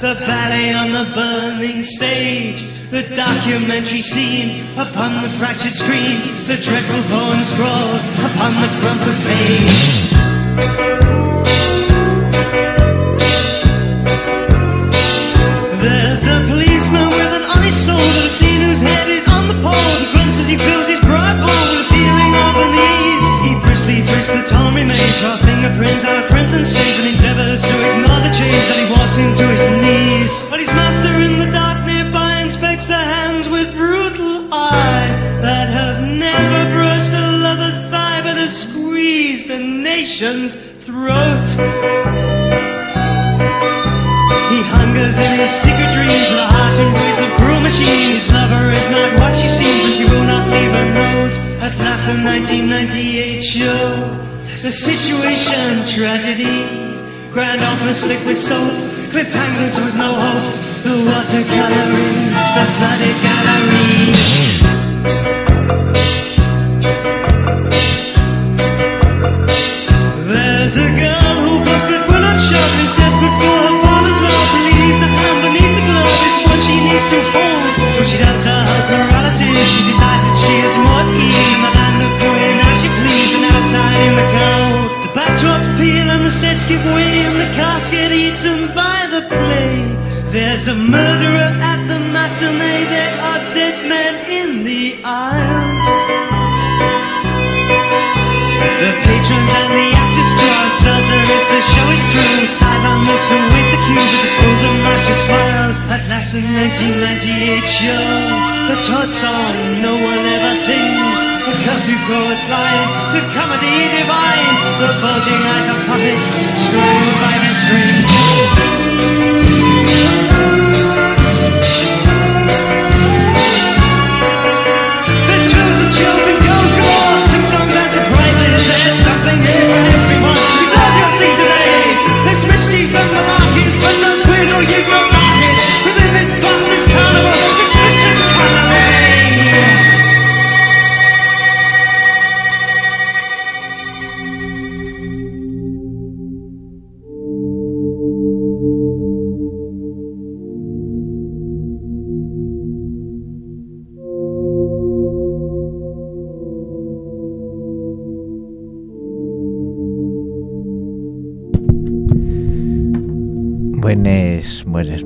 The ballet on the burning stage, the documentary scene upon the fractured screen, the dreadful poem scrawled upon the crumpled page. There's a policeman with an honest soul that I've whose head is on the pole. He grunts as he fills his pride bowl with a feeling of unease. He briskly frisks the torn remains, draw fingerprints out crimson stains, and endeavors to ignore the change that he walks into his knees. But his master in the dark nearby inspects the hands with brutal eye that have never brushed a lover's thigh, but have squeezed a nation's throat. He hungers in his secret dreams, the harsh embrace of cruel machines. His lover is not what she seems, and she will not leave a note. A last of 1998 show. The situation, tragedy. Grand office slick with soap. Cliffhangers with no hope. The watercoloring, the flooded gallery. There's a girl She needs to hold But she doubts her husband's morality She decides that she is more evil in the cold. The backdrops peel and the sets give way, and the cast get eaten by the play. There's a murderer at the matinee, there are dead men in the aisles. The patrons and the actors draw uncertain if the show is through. Sideline looks and with the cues of the pose of Marcia smiles. At last, the 1998 show, the Todd song no one ever sings. The curfew chorus line, the comedy divine, the bulging eyes of puppets strung by the strings. There's thrills and chills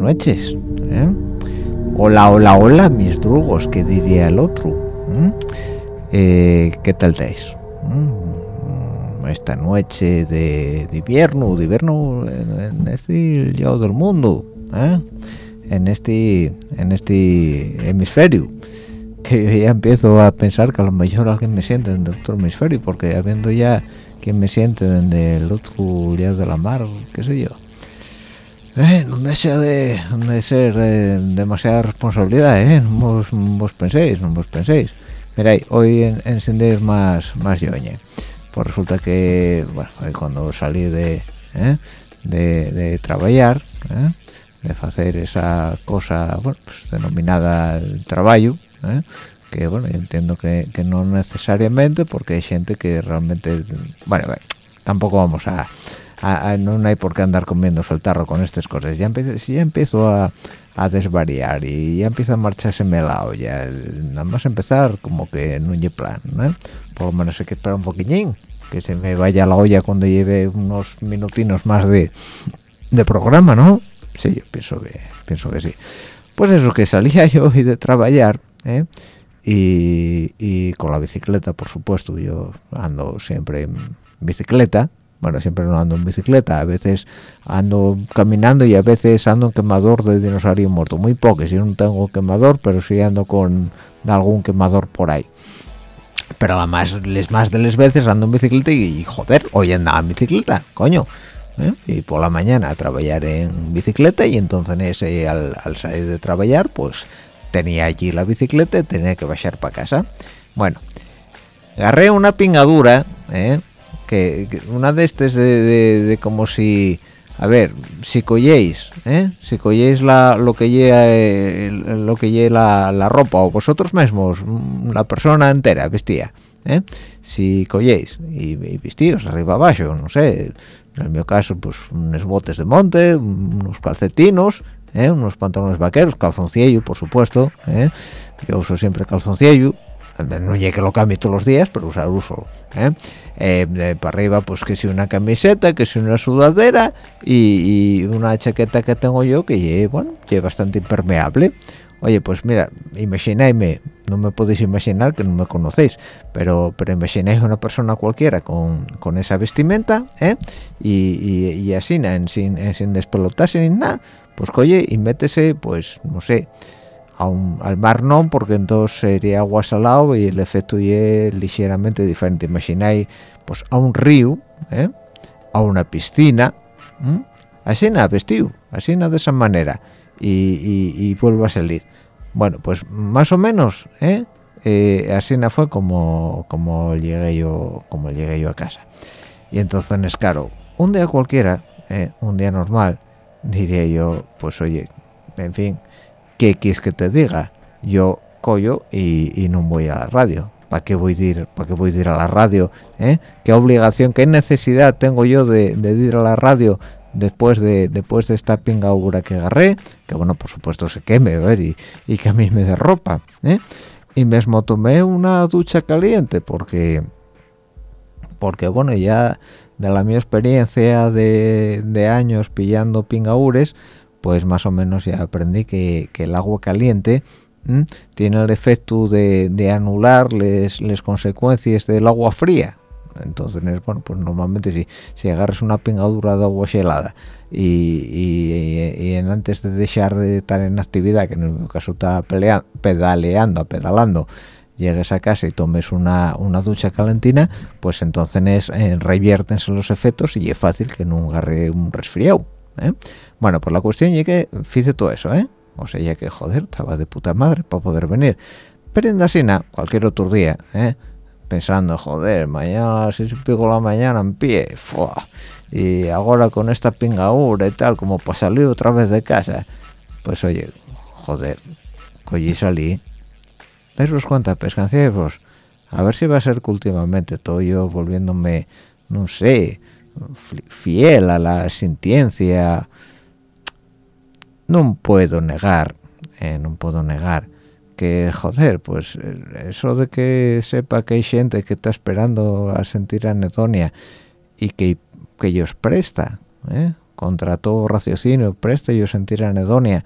noches. ¿eh? Hola, hola, hola, mis drugos, que diría el otro. ¿eh? Eh, ¿Qué tal estáis? ¿Mm? Esta noche de, de invierno, de invierno en, en este lado del mundo, ¿eh? en este en este hemisferio, que yo ya empiezo a pensar que a lo mejor alguien me siente en el otro hemisferio, porque habiendo ya quien me siente en el otro lado de la mar, qué sé yo. Eh, no deja de, ser eh, demasiada responsabilidad, ¿eh? No vos, penséis, no vos penséis. Miráis, hoy en, encender más, más yoñe. Pues resulta que, bueno, cuando salí de, ¿eh? de, de trabajar, ¿eh? de hacer esa cosa, bueno, pues denominada trabajo, ¿eh? que bueno, yo entiendo que, no necesariamente, porque hay gente que realmente, bueno, tampoco vamos a a- a- no hay por qué andar comiendo el tarro con estas cosas. Ya empiezo, si ya empiezo a, a desvariar y ya empieza a marchárseme la olla, nada más empezar como que no hay plan, ¿no? Por lo menos hay que esperar un poquillín, que se me vaya la olla cuando lleve unos minutinos más de, de programa, ¿no? Sí, yo pienso que, pienso que sí. Pues eso, que salía yo hoy de trabajar, ¿eh? y, con la bicicleta por supuesto yo ando siempre en bicicleta bueno siempre no ando en bicicleta a veces ando caminando y a veces ando en quemador de dinosaurio muerto muy poco si no tengo quemador pero sí ando con algún quemador por ahí pero además les más de las veces ando en bicicleta y, joder hoy andaba en bicicleta coño ¿eh? y por la mañana a trabajar en bicicleta y entonces eh, al, al salir de trabajar pues tenía allí la bicicleta y tenía que bajar para casa bueno agarré una pingadura ¿eh? Que, una de estas de, como si a ver si colléis ¿eh? si colléis la, lo que lleva eh, lo que lleva la, ropa o vosotros mismos mm, la persona entera vestía ¿eh? si colléis y, y arriba abajo no sé en mi caso pues unos botes de monte unos calcetinos ¿eh? unos pantalones vaqueros, calzoncillo, por supuesto, ¿eh? yo uso siempre calzoncillo, no llegue que lo cambie todos los días, pero usar uso. ¿eh? Para arriba, pues que si una camiseta, que si una sudadera y, una chaqueta que tengo yo que bueno, es bastante impermeable. Oye, pues mira, imagináis, no me podéis imaginar que no me conocéis, pero pero imagináis una persona cualquiera con, con esa vestimenta, y, y, así, sin, sin despelotarse ni nada, pues oye y métese pues no sé un, al mar no porque entonces sería agua salado y el efecto es ligeramente diferente imagináis pues a un río ¿eh? a una piscina así nada vestido así nada de esa manera y, y, vuelvo a salir bueno pues más o menos ¿eh? eh así no fue como como llegué yo como llegué yo a casa y entonces claro un día cualquiera ¿eh? un día normal diría yo pues oye en fin ¿qué quieres que te diga? yo collo y, no voy a la radio ¿para qué voy a ir para qué voy a ir a la radio eh? qué obligación qué necesidad tengo yo de, ir a la radio después de después de esta pingaura que agarré que bueno por supuesto se queme ver y, y que a mí me dé ropa ¿eh? y mismo tomé una ducha caliente porque porque bueno ya de la mi experiencia de, años pillando pingaures pues más o menos ya aprendí que, el agua caliente tiene el efecto de, anular las consecuencias del agua fría entonces bueno pues normalmente si, si agarras una pingadura de agua helada y, antes de dejar de estar en actividad que en el caso está pedaleando pedalando llegues a casa y tomes una, ducha calentina, pues entonces eh, reviertense los efectos y es fácil que no agarre un resfriado. ¿eh? Bueno, pues la cuestión es que hice todo eso, ¿eh? O sea, ya que, joder, estaba de puta madre para poder venir. Pero en Dasina, cualquier otro día, ¿eh? Pensando, joder, mañana a las seis y pico la mañana en pie, y ahora con esta pingaura y tal, como para salir otra vez de casa, pues oye, joder, cogí salí, dais cuenta pescancieros a ver si va a ser que últimamente todo yo volviéndome no sé fiel a la sintiencia no puedo negar eh, no puedo negar que joder pues eso de que sepa que hay gente que está esperando a sentir anedonia y que que ellos presta ¿eh? contra todo raciocinio presta yo sentir anedonia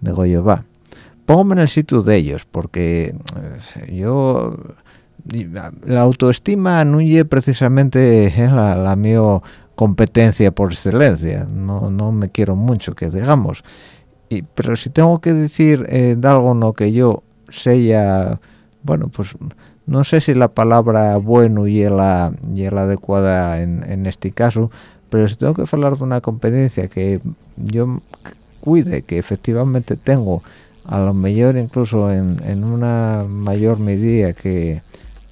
digo yo va póngame en el sitio de ellos, porque eh, yo la autoestima no precisamente eh, la, la mi competencia por excelencia, no, no me quiero mucho, que digamos. Y, pero si tengo que decir eh, algo no que yo sea, bueno, pues no sé si la palabra bueno y la, y la adecuada en, en este caso, pero si tengo que hablar de una competencia que yo cuide, que efectivamente tengo a lo mejor incluso en, una mayor medida que,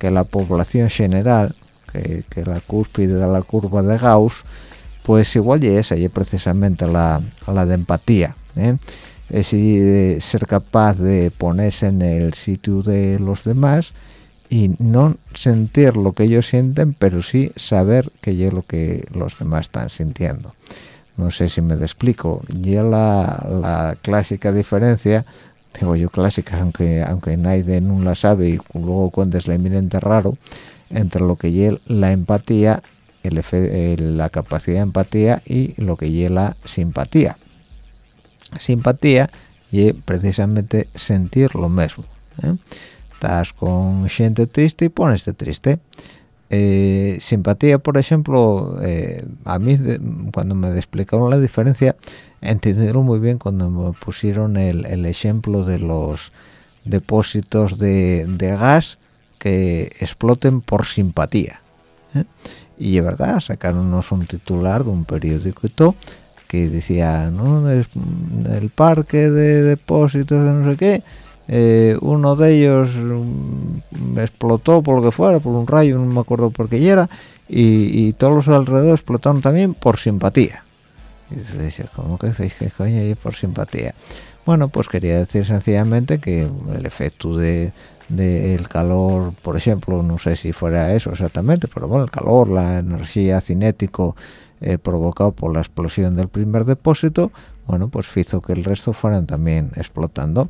la población general, que, la cúspide de la curva de Gauss, pues igual y esa y precisamente la, la de empatía. ¿Eh? Es ser capaz de ponerse en el sitio de los demás y no sentir lo que ellos sienten, pero sí saber que es lo que los demás están sintiendo. No sé si me explico. Ya la, la clásica diferencia digo yo clásica aunque aunque nadie no la sabe y luego cuentes la eminente raro entre lo que es la empatía el, la capacidad de empatía y lo que es la simpatía simpatía y precisamente sentir lo mismo ¿eh? estás con gente triste y pones triste eh, simpatía por ejemplo eh, a mí cuando me explicaron la diferencia entendieron muy bien cuando me pusieron el, ejemplo de los depósitos de, gas que exploten por simpatía ¿eh? y es verdad sacaron un titular de un periódico y todo que decía ¿no? el parque de depósitos de no sé qué eh, uno de ellos mm, explotó por lo que fuera, por un rayo, no me acuerdo por qué era, y, todos los alrededor explotaron también por simpatía. Y se dice, ¿cómo que qué coño y por simpatía? Bueno, pues quería decir sencillamente que el efecto de del calor, por ejemplo, no sé si fuera eso exactamente, pero bueno, el calor, la energía cinético eh, provocado por la explosión del primer depósito, bueno, pues hizo que el resto fueran también explotando.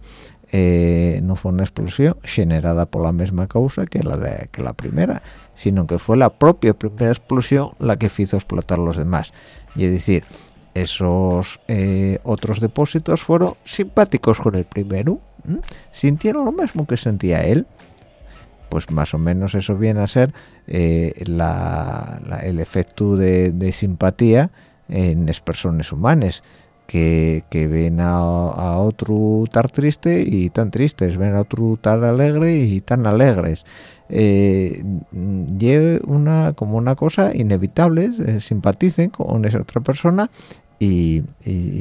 Eh, no fue una explosión generada por la misma causa que la de que la primera sino que fue la propia primera explosión la que hizo explotar los demás. Y es decir esos eh, otros depósitos fueron simpáticos con el primero sintieron lo mismo que sentía él pues más o menos eso viene a ser eh, el efecto de, simpatía en las personas humanas que, ven a, otro tan triste y tan tristes, ven a otro tan alegre y tan alegres. Eh, una como una cosa inevitable, eh, simpaticen con esa otra persona y,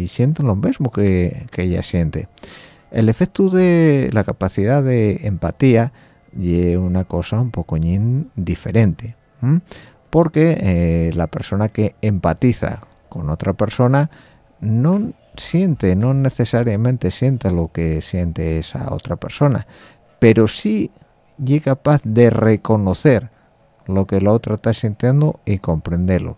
sienten lo mismo que, ella siente. El efecto de la capacidad de empatía es una cosa un poco diferente, porque eh, la persona que empatiza con otra persona no siente, no necesariamente siente lo que siente esa otra persona, pero sí es capaz de reconocer lo que la otra está sintiendo y comprenderlo.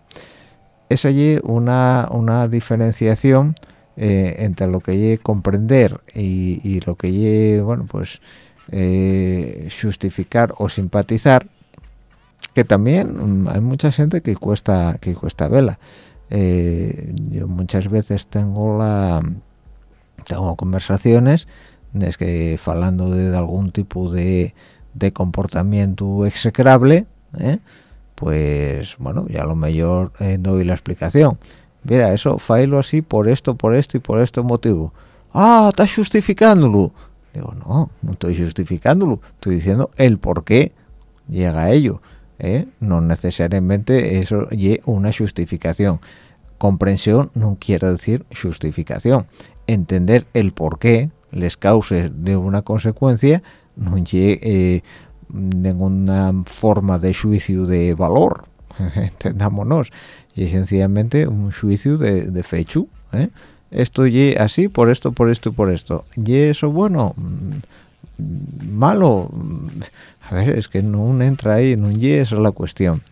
Es allí una, una diferenciación eh, entre lo que es comprender y, lo que bueno, pues eh, justificar o simpatizar, que también mm, hay mucha gente que cuesta, que cuesta vela. Eh, yo muchas veces tengo la tengo conversaciones es que hablando de, algún tipo de, comportamiento execrable ¿eh? pues bueno ya lo mejor doy la explicación mira eso failo así por esto por esto y por este motivo ah estás justificándolo digo no no estoy justificándolo estoy diciendo el por qué llega a ello ¿eh? no necesariamente eso y una justificación comprensión no quiere decir justificación entender el por qué les causes de una consecuencia no llegue eh, ninguna forma de juicio de valor entendámonos y sencillamente un juicio de, de fecho ¿eh? Esto y así por esto por esto y por esto. Y eso bueno mm, malo. A ver es que no entra ahí no y esa es la cuestión.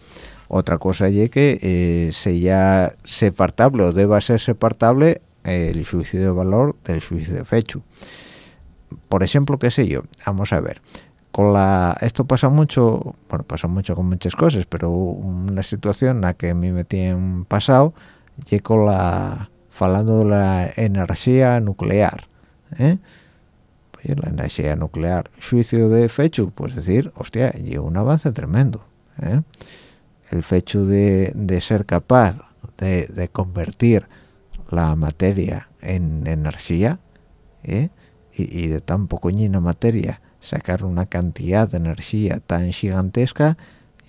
Otra cosa es que eh, separtable o deba ser separtable el juicio de valor del juicio de fecho. Por ejemplo qué sé yo vamos a ver. Con la esto pasa mucho bueno pasa mucho con muchas cosas pero una situación en que a mí me tienen pasado y con la hablando de la energía nuclear ¿eh? la energía nuclear juicio de fecho pues decir hostia y un avance tremendo ¿eh? el hecho de, ser capaz de, convertir la materia en energía ¿eh? y, de tan pocoñina materia sacar una cantidad de energía tan gigantesca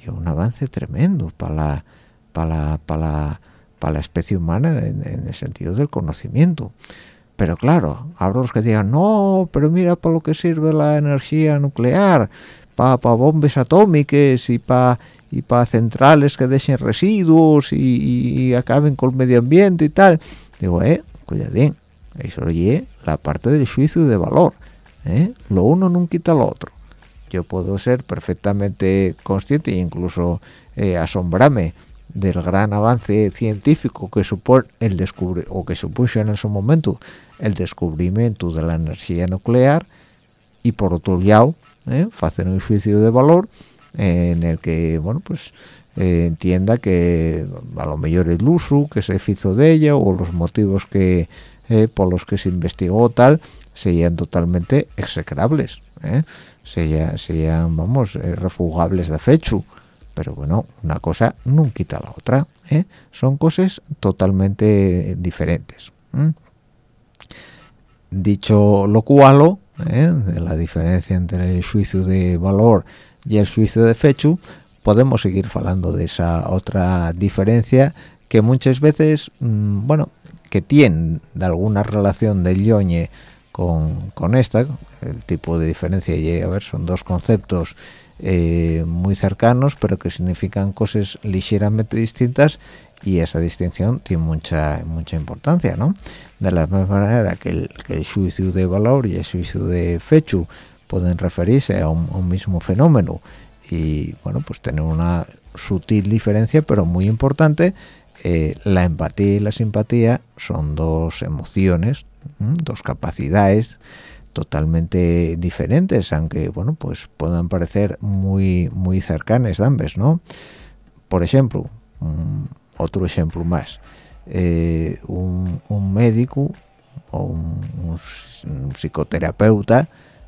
y un avance tremendo para la, para para la, especie humana en, el sentido del conocimiento. Pero claro, habrá los que digan, no, pero mira para lo que sirve la energía nuclear, para bombas atómicas y para y para centrales que dejen residuos y, acaben con el medio ambiente y tal. Digo, eh, cuidadín, eso oye la parte del juicio de valor. ¿eh? Lo uno no quita lo otro. Yo puedo ser perfectamente consciente e incluso eh, asombrarme del gran avance científico que supone el o que supuso en ese momento el descubrimiento de la energía nuclear y por otro lado ¿eh? hacer un juicio de valor en el que bueno pues eh, entienda que a lo mejor el uso que se hizo de ella o los motivos que eh, por los que se investigó tal serían totalmente execrables ¿eh? sean, vamos, refugables de fecho, pero bueno, una cosa no quita la otra, ¿eh? son cosas totalmente diferentes. Dicho lo cual, de la diferencia entre el juicio de valor y el juicio de fecho, podemos seguir hablando de esa otra diferencia que muchas veces, mm, bueno, que tiene de alguna relación del yoñe con, con esta, el tipo de diferencia, y a ver, son dos conceptos eh, muy cercanos, pero que significan cosas ligeramente distintas y esa distinción tiene mucha mucha importancia, ¿no? De la misma manera que el, que el juicio de valor y el juicio de fecho pueden referirse a un, mismo fenómeno y, bueno, pues tener una sutil diferencia, pero muy importante, eh, la empatía y la simpatía son dos emociones, dos capacidades totalmente diferentes, aunque bueno, pues puedan parecer muy muy cercanas ambas, ¿no? Por ejemplo, otro ejemplo más, eh, un, médico o un, psicoterapeuta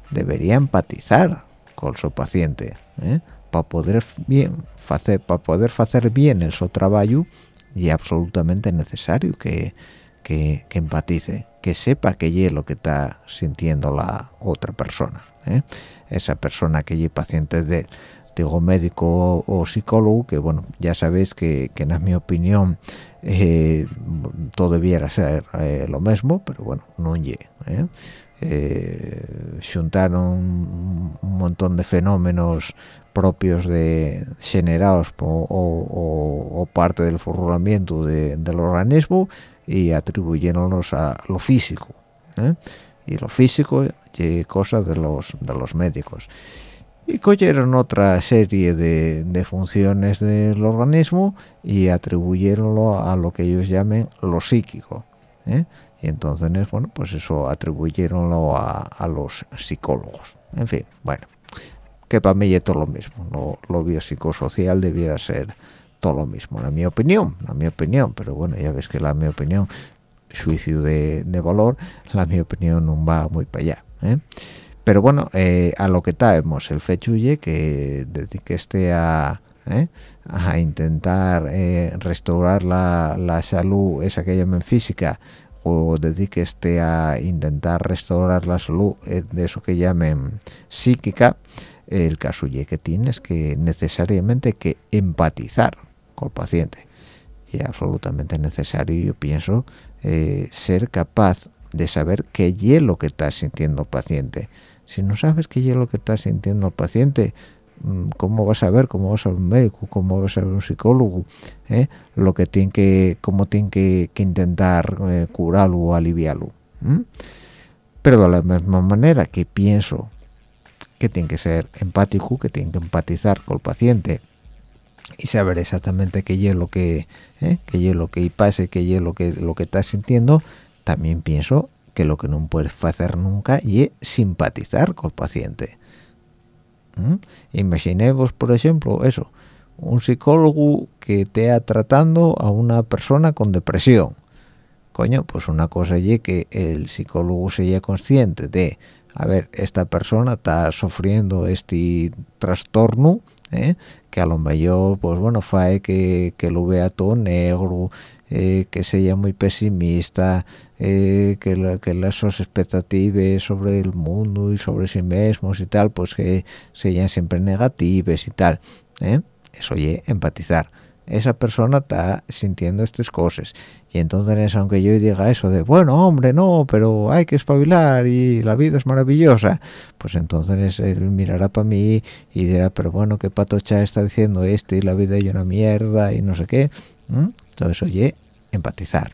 debería empatizar con su paciente ¿eh? para poder bien hacer para poder hacer bien el su trabajo y absolutamente necesario que, que, empatice, que sepa que es lo que está sintiendo la otra persona. ¿eh? Esa persona que es paciente de digo médico o psicólogo, que bueno, ya sabéis que, que en mi opinión eh, todo debiera ser eh, lo mismo, pero bueno, no es. ¿eh? juntaron un montón de fenómenos propios de generados o, parte del funcionamiento del organismo y atribuyéndonos a lo físico ¿eh? y lo físico y cosas de los de los médicos y cogieron otra serie de, funciones del organismo y atribuyeronlo a lo que ellos llamen lo psíquico ¿eh? y entonces bueno pues eso atribuyeronlo a, a los psicólogos en fin bueno que para mí es todo lo mismo lo, lo biopsicosocial debiera ser lo mismo la mi opinión la mi opinión pero bueno ya ves que la mi opinión juicio de, valor la mi opinión no va muy para allá ¿eh? pero bueno eh, a lo que traemos el fechuye que desde que esté a ¿eh? a intentar restaurar la, la, salud esa que llaman física o desde que esté a intentar restaurar la salud de eso que llamen psíquica el caso que tienes que necesariamente que empatizar con el paciente. Y es absolutamente necesario yo pienso eh, ser capaz de saber qué es lo que está sintiendo el paciente. Si no sabes qué es lo que está sintiendo el paciente mm, cómo vas a ver cómo vas a ver un médico cómo vas a ver un psicólogo ¿Eh? lo que tiene que cómo tiene que, intentar eh, curarlo o aliviarlo pero de la misma manera que pienso que tiene que ser empático, que tiene que empatizar con el paciente y saber exactamente qué es lo que ¿eh? qué es lo que pase, qué es lo que lo que está sintiendo, también pienso que lo que no puedes hacer nunca es simpatizar con el paciente. ¿Mm? Imaginemos, por ejemplo, eso, un psicólogo que esté tratando a una persona con depresión. Coño, pues una cosa es que el psicólogo sea consciente de a ver, esta persona está sufriendo este trastorno, ¿eh? Que a lo mejor, pues bueno, fae que, que lo vea todo negro, eh, que sea muy pesimista, eh, que, la, que las expectativas sobre el mundo y sobre sí mismos y tal, pues que sean siempre negativas y tal. Eso oye, empatizar esa persona está sintiendo estas cosas. Y entonces aunque yo diga eso de bueno hombre no pero hay que espabilar y la vida es maravillosa pues entonces él mirará para mí y dirá pero bueno qué patocha está diciendo este y la vida es una mierda y no sé qué entonces oye empatizar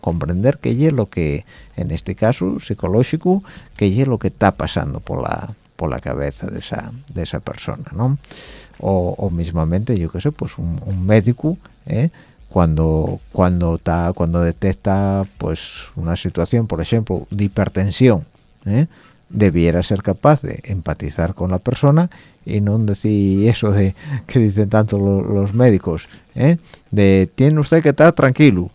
comprender qué es lo que en este caso psicológico qué es lo que está pasando por la por la cabeza de esa de esa persona no o, mismamente yo qué sé pues un, médico ¿eh? cuando cuando está cuando detecta pues una situación por ejemplo de hipertensión ¿eh? debiera ser capaz de empatizar con la persona y no decir eso de que dicen tanto los médicos ¿eh? de tiene usted que estar tranquilo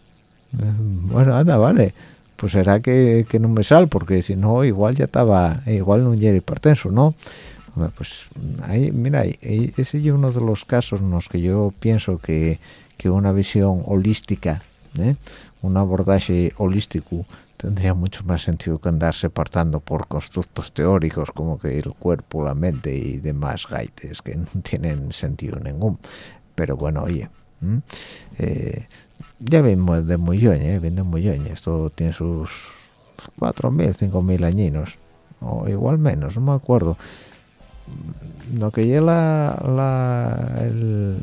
bueno anda vale pues será que, no me sal porque si no igual ya estaba igual no era hipertenso no pues ahí mira ese es uno de los casos en los que yo pienso que, que una visión holística ¿eh? un abordaje holístico tendría mucho más sentido que andarse partando por constructos teóricos como que el cuerpo, la mente y demás gaites que no tienen sentido ningún. Pero bueno, oye, eh, ya vimos de muy ¿eh? de muy esto tiene sus 4.000, 5.000 añinos, o igual menos, no me acuerdo. Lo que lleva la, el,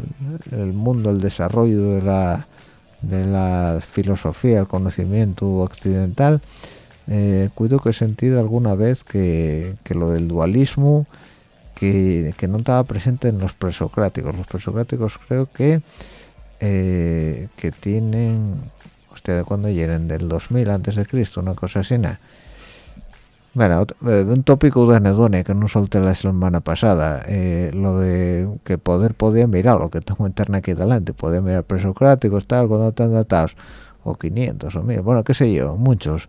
el mundo, el desarrollo de la la filosofía, el conocimiento occidental, eh, cuido que he sentido alguna vez que, lo del dualismo que, no estaba presente en los presocráticos. Los presocráticos creo que eh, que tienen, hostia, de cuando lleguen del 2000 antes de Cristo, una cosa así, nada bueno, eh, un tópico de anedonia que no solté la semana pasada, eh, lo de que poder podía mirar, lo que tengo internet aquí delante, podía mirar presocráticos, tal, cuando están datados, o 500, o 1000, bueno, qué sé yo, muchos,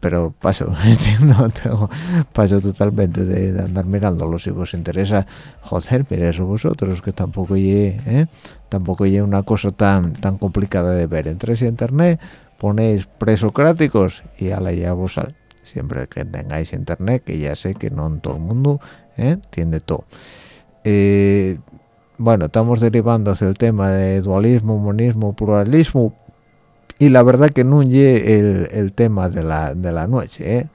pero paso, no tengo, paso totalmente de, andar mirándolo, si os interesa, joder, mire eso vosotros, que tampoco llegue, ¿eh? tampoco llegue una cosa tan tan complicada de ver, entréis en internet, ponéis presocráticos y a la ya vos sale siempre que tengáis internet que ya sé que no en todo el mundo ¿eh? tiene todo. Eh, bueno estamos derivando hacia el tema de dualismo monismo pluralismo y la verdad que no el, el tema de la, de la noche ¿eh?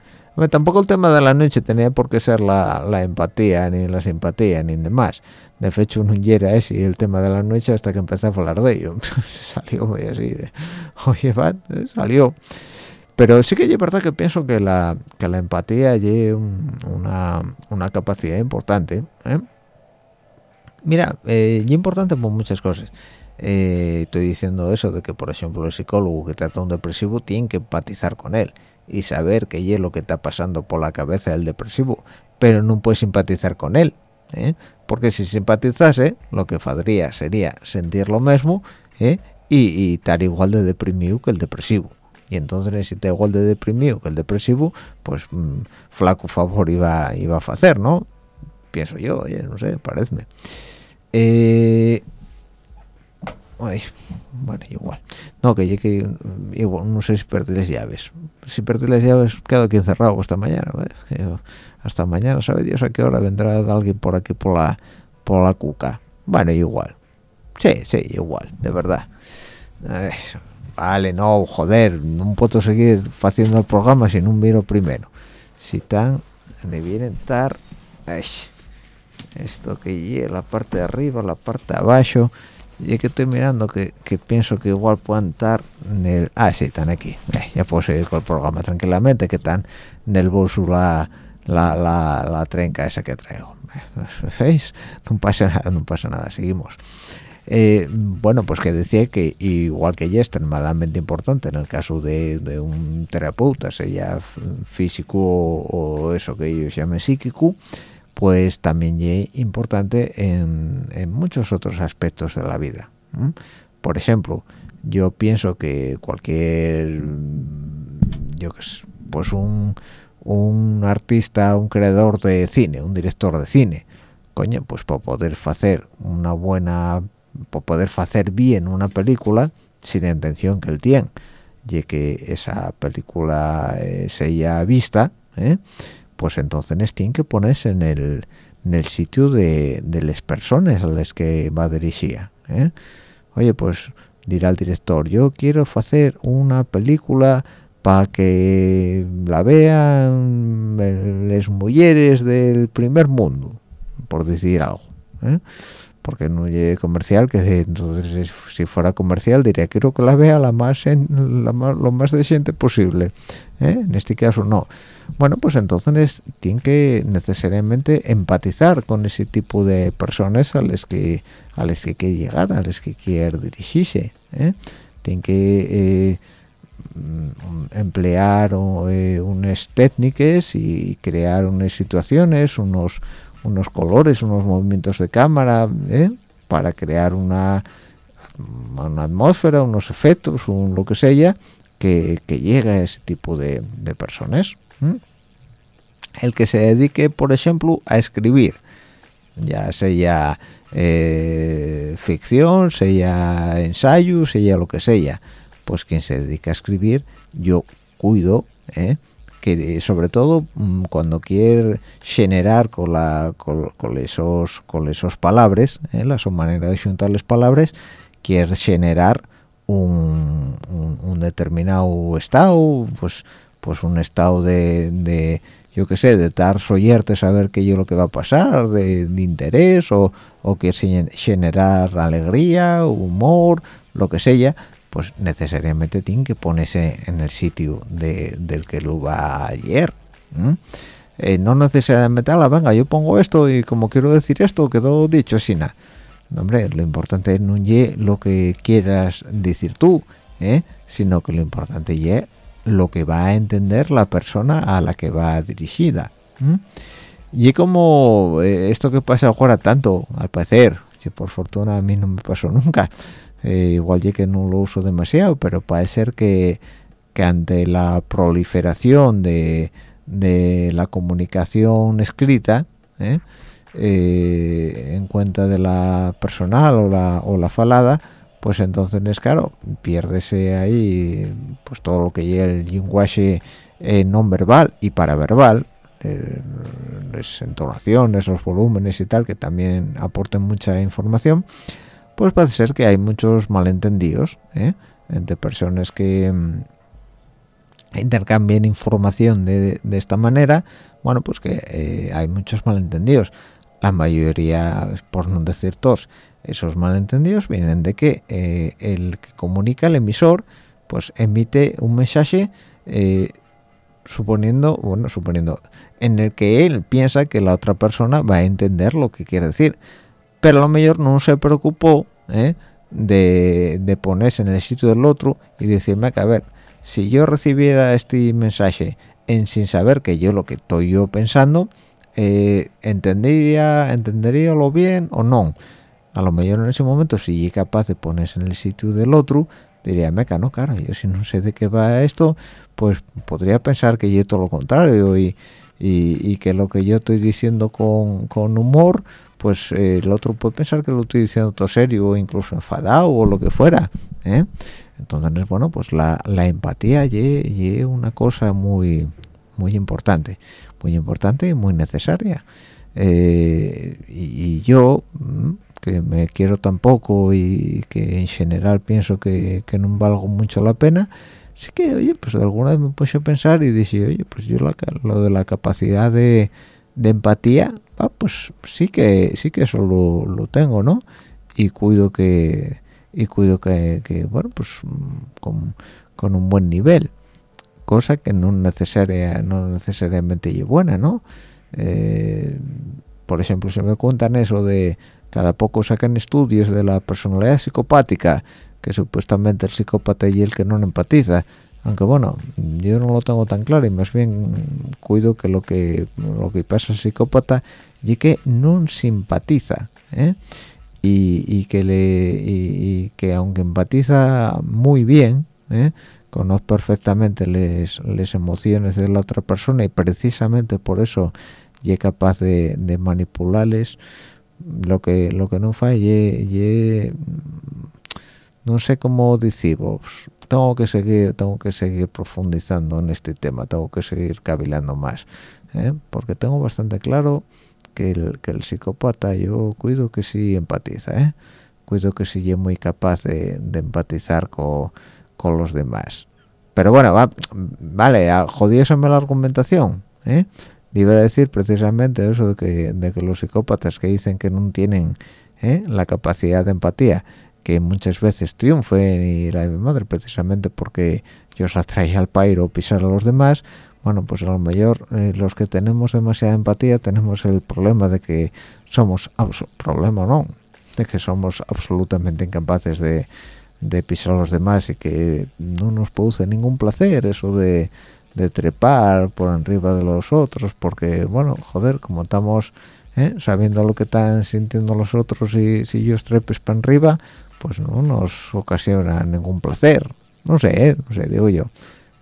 tampoco el tema de la noche tenía por qué ser la, la empatía ni la simpatía ni demás. De hecho no era ese el tema de la noche hasta que empecé a hablar de ello. Salió así de, oye va, salió pero sí que es verdad que pienso que la, que la empatía es una, una, capacidad importante. ¿eh? Mira, eh, importante por muchas cosas. Eh, estoy diciendo eso de que, por ejemplo, el psicólogo que trata a un depresivo tiene que empatizar con él y saber qué es lo que está pasando por la cabeza del depresivo, pero no puede simpatizar con él, ¿eh? porque si simpatizase, lo que haría sería sentir lo mismo y, y estar igual de deprimido que el depresivo y entonces si te igual de deprimido que el depresivo pues mm, flaco favor iba iba a hacer no pienso yo oye no sé parece eh, bueno igual. No que llegue igual no sé si perdí las llaves. Si perdí las llaves quedo aquí encerrado hasta mañana hasta mañana sabe Dios a qué hora vendrá alguien por aquí por la por la cuca bueno igual. Sí sí igual de verdad vale, no, joder, no puedo seguir haciendo el programa si no miro primero. Si tan, me vienen estar, esto que llegue la parte de arriba, la parte de abajo, y que estoy mirando que, pienso que igual puedan estar en ah, sí, están aquí, eh, ya puedo seguir con el programa tranquilamente, que están en el la, la, la, la trenca esa que traigo. ¿Veis? No pasa nada, no pasa nada, seguimos. Eh, bueno, pues que decía que igual que ya es extremadamente importante en el caso de, un terapeuta, sea físico o, eso que ellos llamen psíquico, pues también es importante en, muchos otros aspectos de la vida. Por ejemplo, yo pienso que cualquier, yo que pues un, un artista, un creador de cine, un director de cine, coño, pues para poder hacer una buena por poder hacer bien una película sin la intención que él tiene y que esa película eh, sea vista ¿eh? pues entonces tiene que ponerse en el, en el sitio de, las personas a las que va a dirigir ¿eh? oye pues dirá el director yo quiero hacer una película para que la vean las mujeres del primer mundo por decir algo porque no es comercial que entonces si fuera comercial diría quiero que la vea la más, en, la lo más decente posible ¿eh? en este caso no bueno pues entonces tiene que necesariamente empatizar con ese tipo de personas a las que a las que quiere llegar a las que quiere dirigirse ¿eh? tiene que eh, mm, emplear unas técnicas y crear unas situaciones unos unos colores, unos movimientos de cámara, ¿eh? para crear una, una atmósfera, unos efectos, un, lo que sea, que, llega a ese tipo de, personas el que se dedique por ejemplo a escribir ya sea eh, ficción sea ensayo sea lo que sea pues quien se dedica a escribir yo cuido ¿eh? Que sobre todo mm, cuando quiere generar con la con, esos con esos palabras ¿eh? su manera de juntar las palabras quiere generar un, determinado estado pues pues un estado de, yo qué sé de estar soyerte saber qué yo lo que va a pasar de, interés o, o que generar alegría humor lo que sea pues necesariamente tiene que ponerse en el sitio del que lo va ayer eh, no necesariamente la venga yo pongo esto y como quiero decir esto quedó dicho así nada hombre lo importante no es lo que quieras decir tú ¿eh? sino que lo importante es lo que va a entender la persona a la que va dirigida y como eh, esto que pasa ahora tanto al parecer que por fortuna a mí no me pasó nunca eh, igual ya que no lo uso demasiado pero puede ser que, ante la proliferación de, la comunicación escrita ¿eh? Eh, en cuenta de la personal o la, o la falada pues entonces es claro piérdese ahí pues todo lo que es el lenguaje no verbal y paraverbal las entonaciones los volúmenes y tal que también aporten mucha información pues puede ser que hay muchos malentendidos ¿eh? entre personas que mm, intercambien información de, esta manera bueno pues que eh, hay muchos malentendidos la mayoría por no decir todos esos malentendidos vienen de que eh, el que comunica el emisor pues emite un mensaje suponiendo bueno suponiendo en el que él piensa que la otra persona va a entender lo que quiere decir pero a lo mejor no se preocupó ¿eh? de, ponerse en el sitio del otro y decirme que a ver si yo recibiera este mensaje en sin saber que yo lo que estoy yo pensando eh, entendería entendería bien o no a lo mejor en ese momento si es capaz de ponerse en el sitio del otro diría meca no cara yo si no sé de qué va esto pues podría pensar que yo todo lo contrario y, y, que lo que yo estoy diciendo con, con humor pues eh, el otro puede pensar que lo estoy diciendo todo serio o incluso enfadado o lo que fuera ¿eh? entonces bueno pues la, empatía es una cosa muy muy importante muy importante y muy necesaria eh, y, yo mm, que me quiero tampoco y que en general pienso que, que no valgo mucho la pena sí que oye pues alguna vez me puse a pensar y dije oye pues yo lo de la capacidad de de empatía ah, pues sí que sí que eso lo, tengo no y cuido que y cuido que, bueno pues con, un buen nivel cosa que no necesaria no necesariamente es buena no eh, por ejemplo se me cuentan eso de cada poco sacan estudios de la personalidad psicopática que supuestamente el psicópata y el que no empatiza aunque bueno yo no lo tengo tan claro y más bien cuido que lo que lo que pasa al psicópata y que no simpatiza ¿eh? y, que le y, que aunque empatiza muy bien ¿eh? conoce perfectamente las emociones de la otra persona y precisamente por eso y es capaz de, manipularles lo que lo que no falla y, no sé cómo decimos tengo que seguir tengo que seguir profundizando en este tema tengo que seguir cavilando más ¿eh? porque tengo bastante claro que el, que el psicópata yo cuido que sí empatiza ¿eh? cuido que sí es muy capaz de, empatizar con, los demás pero bueno va, vale jodiéseme la argumentación ¿eh? iba a decir precisamente eso de que, de los psicópatas que dicen que no tienen ¿eh? la capacidad de empatía que muchas veces triunfen y la madre precisamente porque yo os atrae al pairo pisar a los demás bueno pues a lo mejor eh, los que tenemos demasiada empatía tenemos el problema de que somos problema no de que somos absolutamente incapaces de, de pisar a los demás y que no nos produce ningún placer eso de, de trepar por arriba de los otros porque bueno joder como estamos ¿eh? sabiendo lo que están sintiendo los otros y si yo trepes para arriba pues no nos ocasiona ningún placer no sé ¿eh? no sé digo yo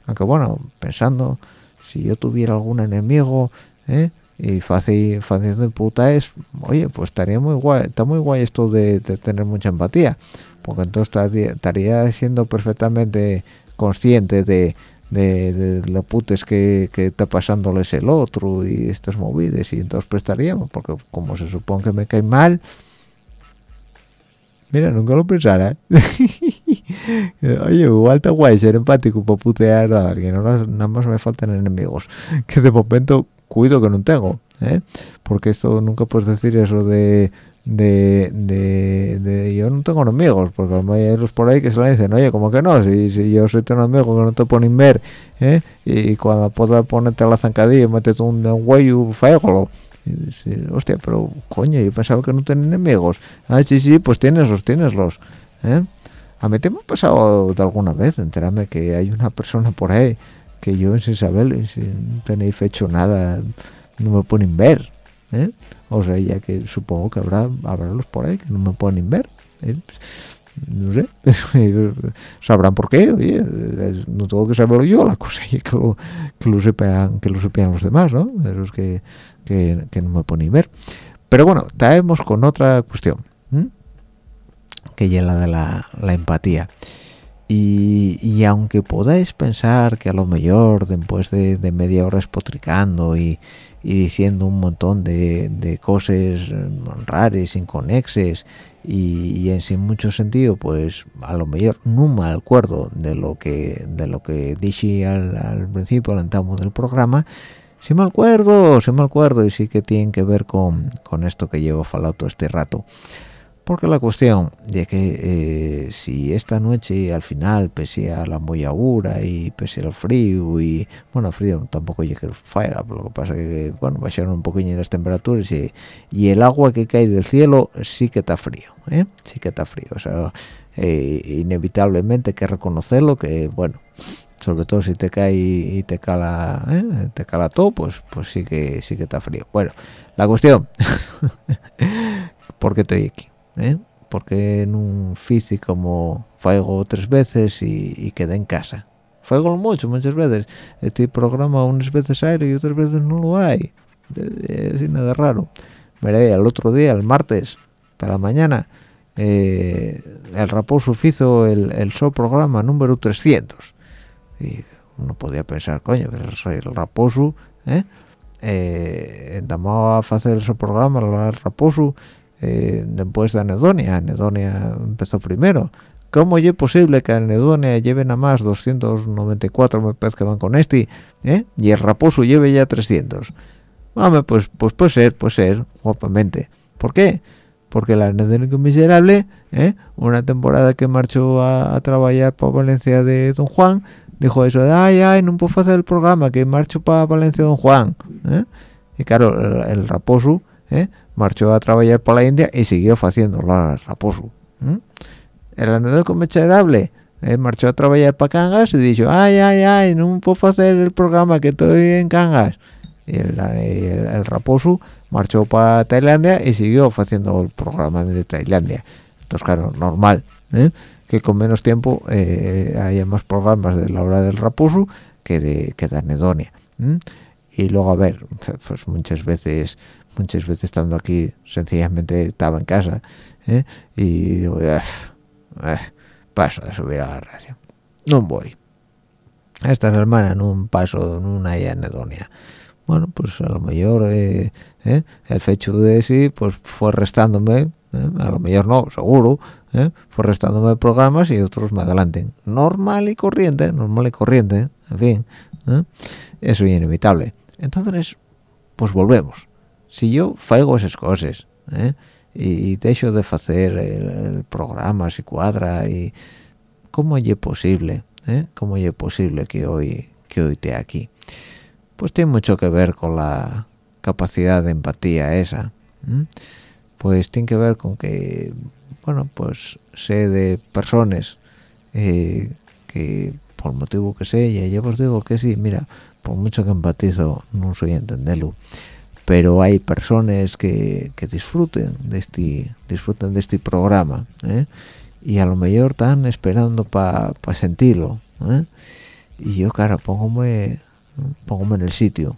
aunque bueno pensando si yo tuviera algún enemigo ¿eh? y fácil de puta es oye pues estaría muy guay está muy guay esto de, tener mucha empatía porque entonces estaría, siendo perfectamente consciente de, de, de los putes que, que, está pasándoles el otro y estas movidas y entonces prestaríamos porque como se supone que me cae mal mira nunca lo pensara oye igual está guay ser empático para putear a alguien ahora nada más me faltan enemigos que de momento cuido que no tengo ¿eh? porque esto nunca puedes decir eso de de, de, yo no tengo enemigos porque hay los por ahí que se le dicen oye como que no si, si yo soy tu enemigo que no te ponen ver ¿eh? y cuando puedas ponerte la zancadilla metes un, un huello fégolo hostia pero coño yo pensaba que no tenía enemigos ah sí sí pues tienes los tienes los ¿eh? a mí te hemos pasado de alguna vez enterarme que hay una persona por ahí que yo sin saberlo y sin tener hecho nada no me ponen ver ¿eh? o sea ya que supongo que habrá habrá los por ahí que no me pueden ver ¿eh? No sé sabrán por qué oye no tengo que saberlo yo la cosa es que lo que lo sepan que lo sepan los demás no los que, que, no me ponen ver. Pero bueno traemos con otra cuestión que ya la de la, la empatía. Y, aunque podáis pensar que a lo mejor después de, media hora espotricando y, diciendo un montón de, cosas raras, inconexes y, en sin mucho sentido, pues a lo mejor no me acuerdo de lo que de lo que dije al, principio, al entamo del programa, sí me acuerdo, sí me acuerdo y sí que tiene que ver con, con esto que llevo hablando todo este rato porque la cuestión de que eh, si esta noche al final pese a la molladura y pese al frío y bueno frío tampoco llega que faiga lo que pasa que bueno bajaron un poquillo las temperaturas y, y, el agua que cae del cielo sí que está frío ¿eh? sí que está frío o sea eh, inevitablemente hay que reconocerlo que bueno sobre todo si te cae y te cala ¿eh? te cala todo pues pues sí que sí que está frío bueno la cuestión ¿por qué estoy aquí? ¿Eh? porque un físico como faigo tres veces y, y quedé en casa. Faigo mucho muchas veces. Este programa unas veces aire y otras veces no lo hay. Es nada raro. Veré el otro día el martes para la mañana eh, el raposo hizo el, el show programa número 300 y uno podía pensar coño que el, raposo eh, eh a hacer el programa el raposo eh, después de Anedonia. Anedonia empezó primero. ¿Cómo es posible que Anedonia lleven a más 294 me parece que van con este ¿eh? y el Raposo lleve ya 300? Vamos, pues, pues puede ser, puede ser, guapamente. ¿Por qué? Porque la Anedonia miserable, ¿eh? una temporada que marchó a, trabajar para Valencia de Don Juan, dijo eso de, ay, ay, no puedo hacer el programa, que marcho para Valencia Don Juan. Y claro, el, Raposo, ¿eh? Marchó a trabajar por la India y siguió haciendo la raposo el anedónico miserable eh, marchó a trabajar para Cangas y dijo ay ay ay no puedo hacer el programa que estoy en Cangas y el, raposo marchó para Tailandia y siguió haciendo el programa de Tailandia. Entonces claro normal ¿eh? que con menos tiempo eh, haya más programas de la hora del raposo que de que de anedonia y luego a ver pues muchas veces muchas veces estando aquí sencillamente estaba en casa ¿eh? y digo paso de subir a la radio no voy esta semana no paso no hay anedonia bueno pues a lo mejor eh, ¿eh? el fecho de sí pues fue restándome a lo mejor no seguro fue restándome programas y otros me adelanten. Normal y corriente normal y corriente en fin eso es inevitable. Entonces pues volvemos si yo faigo esas cosas ¿eh? y, dejo de hacer el, programa si cuadra y cómo es posible ¿eh? cómo es posible que hoy que hoy esté aquí pues tiene mucho que ver con la capacidad de empatía esa pues tiene que ver con que bueno pues sé de personas eh, que por motivo que sea ya yo os digo que sí mira por mucho que empatizo no soy entenderlo pero hay personas que, disfruten de este disfruten de este programa ¿eh? y a lo mejor están esperando para sentirlo ¿eh? y yo cara póngome póngome en el sitio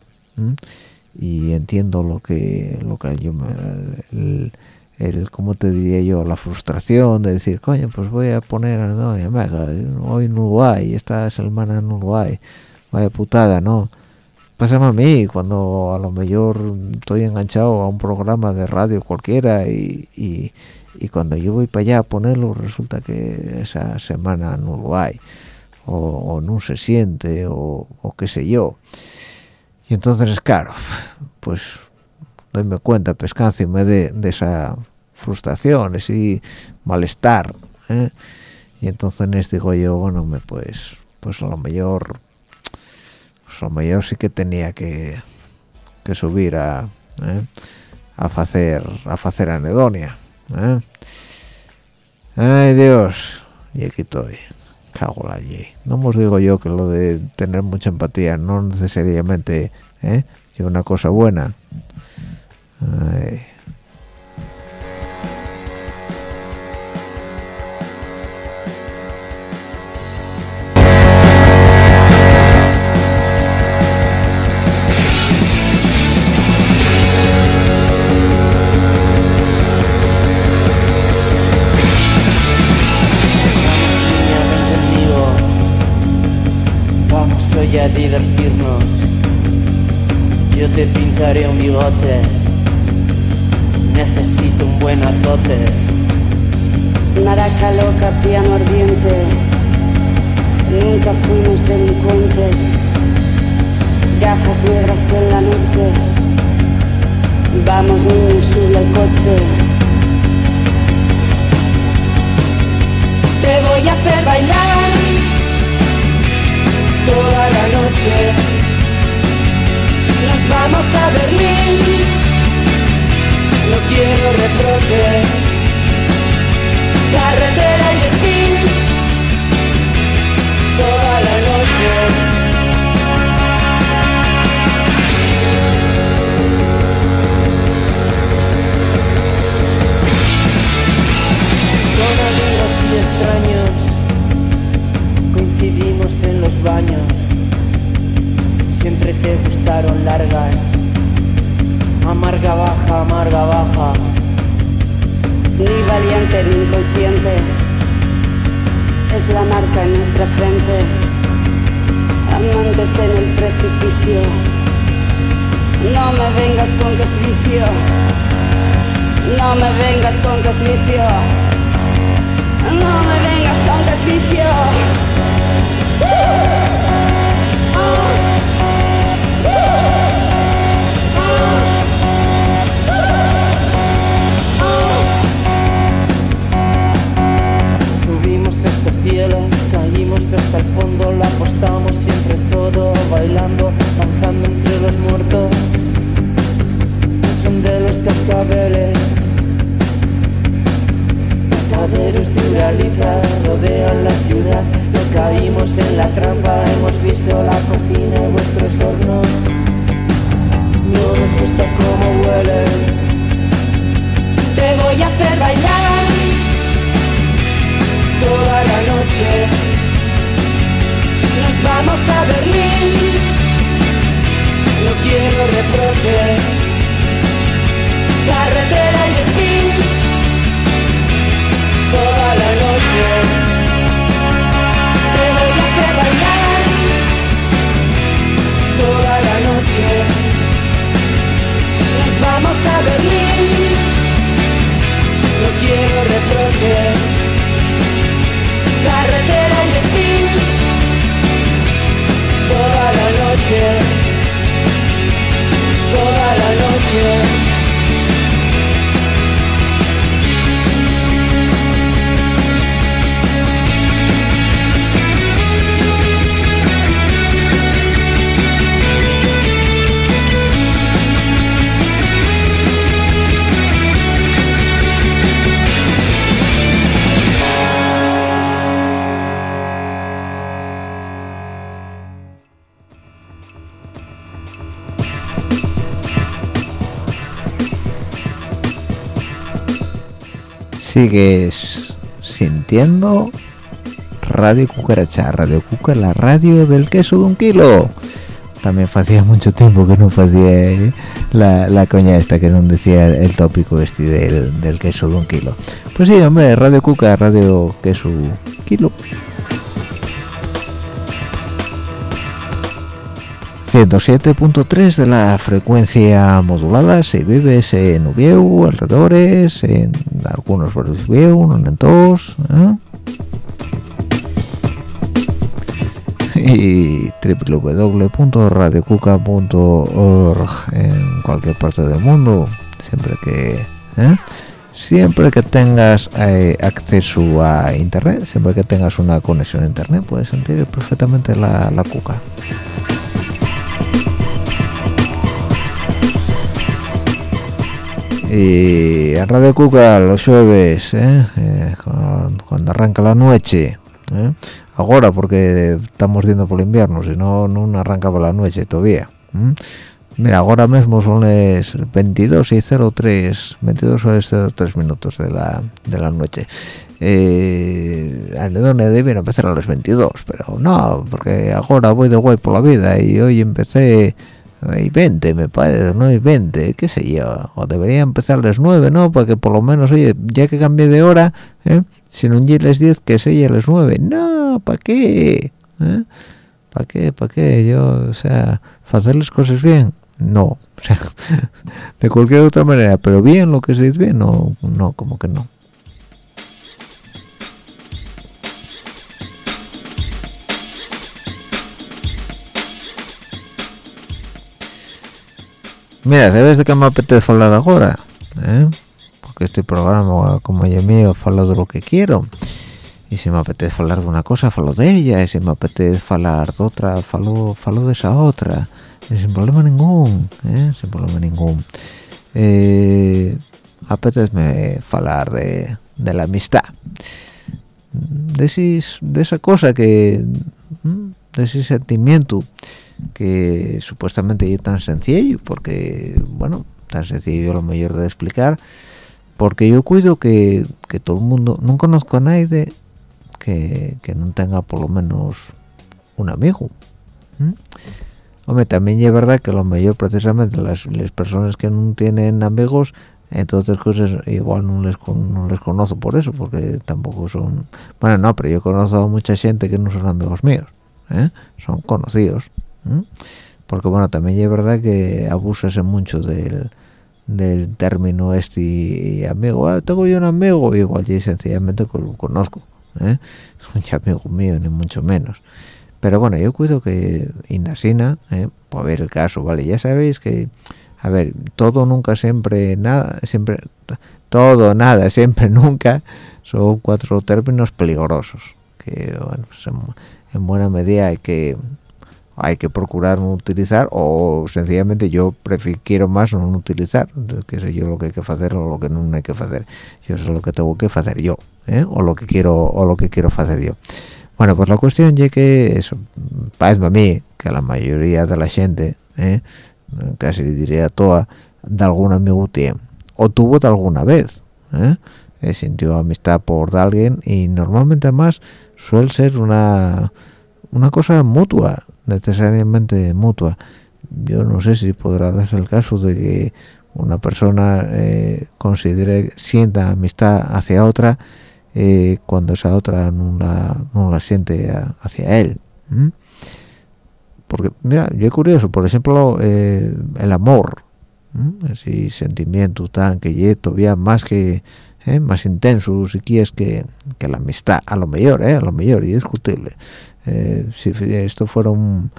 y entiendo lo que lo que yo me, el, el cómo te diría yo la frustración de decir coño pues voy a poner no, hoy en Uruguay esta semana en Uruguay vaya putada no pásame a mí cuando a lo mejor estoy enganchado a un programa de radio cualquiera y, y, cuando yo voy para allá a ponerlo resulta que esa semana no lo hay o, no se siente o, qué sé yo y entonces claro pues doyme cuenta pescáncime de, de esa frustración ese malestar ¿eh? y entonces digo yo bueno me pues pues a lo mejor pues lo sí que tenía que, que subir a ¿eh? a hacer a hacer anedonia ¿eh? ay Dios y aquí estoy cago allí no os digo yo que lo de tener mucha empatía no necesariamente ¿eh? es una cosa buena. Necesito un buen azote. Maraca loca, piano ardiente, nunca fuimos delincuentes, gafas negras en la noche, vamos niños, sube al coche. Te voy a hacer bailar toda la noche nos vamos a Berlín. Sigues sintiendo Radio Cucaracha, Radio Cuca, la radio del queso de un kilo. También hacía mucho tiempo que no hacía eh, la, coña esta que no decía el tópico este del, del queso de un kilo. Pues sí, hombre, Radio Cuca, Radio Queso Kilo. 107.3 de la frecuencia modulada si vives en Ubieu, alrededores, en algunos barrios de Ubieu, no en todos. ¿eh? y www.radiocuca.org en cualquier parte del mundo siempre que ¿eh? siempre que tengas eh, acceso a internet siempre que tengas una conexión a internet puedes sentir perfectamente la, la cuca y en Radio Cuca los jueves ¿eh? cuando, arranca la noche ahora porque estamos yendo por el invierno si no no arranca por la noche todavía mira ahora mismo son las 22 y 03 22 horas 03 minutos de la, de la noche. Eh, donde deben empezar a las 22 pero no porque ahora voy de guay por la vida y hoy empecé y 20 me parece, no hay 20, qué sé yo, o debería empezar las 9, ¿no? Para que por lo menos, oye, ya que cambié de hora, ¿eh? si no les 10, que sea a las 9, no, ¿para qué? ¿Eh? ¿Para qué? ¿Para qué? Yo, o sea, hacerles cosas bien, no, o sea, de cualquier otra manera, pero bien lo que se dice bien, no, no, como que no. Mira, ¿sabes de qué me apetece hablar ahora? ¿Eh? Porque este programa, como yo mío, falo de lo que quiero. Y si me apetece hablar de una cosa, falo de ella. Y si me apetece hablar de otra, falo, falo de esa otra. sin problema ningún, ¿eh? sin problema ningún. Eh, apetece hablar de, de la amistad. De, de esa cosa que... de ese sentimiento que supuestamente es tan sencillo porque bueno tan sencillo lo mejor de explicar porque yo cuido que, que todo el mundo no conozco a nadie que, que no tenga por lo menos un amigo hombre también es verdad que lo mejor precisamente las, las personas que no tienen amigos entonces cosas igual no les no les conozco por eso porque tampoco son bueno no pero yo conozco a mucha gente que no son amigos míos ¿eh? son conocidos porque bueno también es verdad que abusase mucho del, del término este amigo. Ah, tengo yo un amigo. Igual y sencillamente lo conozco ¿eh? un amigo mío ni mucho menos. Pero bueno yo cuido que Indasina ¿eh? puede ver el caso vale ya sabéis que a ver todo nunca siempre nada siempre todo nada siempre nunca son cuatro términos peligrosos. Que bueno pues en buena medida hay que hay que procurar no utilizar o sencillamente yo prefiero más no utilizar que sé yo lo que hay que hacer o lo que no hay que hacer yo sé lo que tengo que hacer yo ¿eh? o lo que quiero o lo que quiero hacer yo bueno pues la cuestión es que eso parece a mí que la mayoría de la gente ¿eh? casi diría toda de algún amigo tiene o tuvo de alguna vez ¿eh? sintió amistad por alguien y normalmente además suele ser una una cosa mutua necesariamente mutua. Yo no sé si podrá darse el caso de que una persona eh, considere sienta amistad hacia otra eh, cuando esa otra no la, no la siente hacia él porque mira yo es curioso por ejemplo eh, el amor ese sentimiento tan que ya todavía más que más intenso si quieres que, que la amistad a lo mejor a lo mejor y discutible eh, si esto fuera un,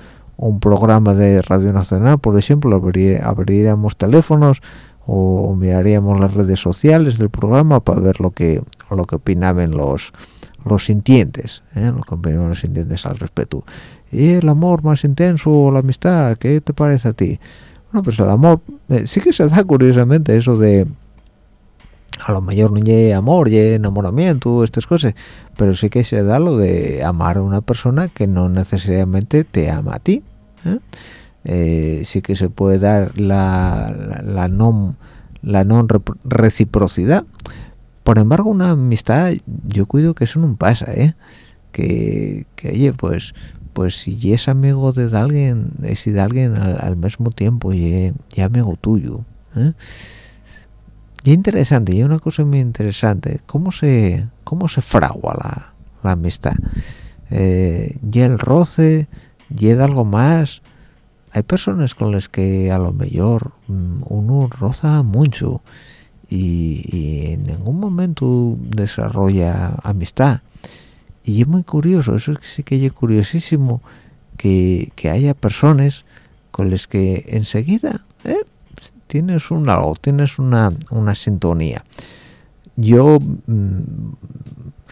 programa de Radio Nacional, por ejemplo, abriríamos teléfonos o miraríamos las redes sociales del programa para ver lo que lo que opinaban los los sintientes, ¿eh? lo que sintientes al respecto. Y el amor más intenso o la amistad, ¿qué te parece a ti? Bueno, pues el amor, eh, sí que se da curiosamente eso de a lo mejor no hay amor, y enamoramiento, estas cosas, pero sí que se da lo de amar a una persona que no necesariamente te ama a ti. ¿eh? Eh, sí que se puede dar la, la, non la non reciprocidad, por embargo una amistad yo cuido que eso no pasa eh que, que oye pues pues si es amigo de alguien es de alguien al, mismo tiempo y amigo tuyo ¿eh? Y interesante y una cosa muy interesante cómo se cómo se fragua la, la amistad. Eh, y el roce y algo más. Hay personas con las que a lo mejor mm, uno roza mucho y, en ningún momento desarrolla amistad. Y es muy curioso eso sí que es curiosísimo que, haya personas con las que enseguida eh, tienes un algo tienes una, una sintonía. Yo mm,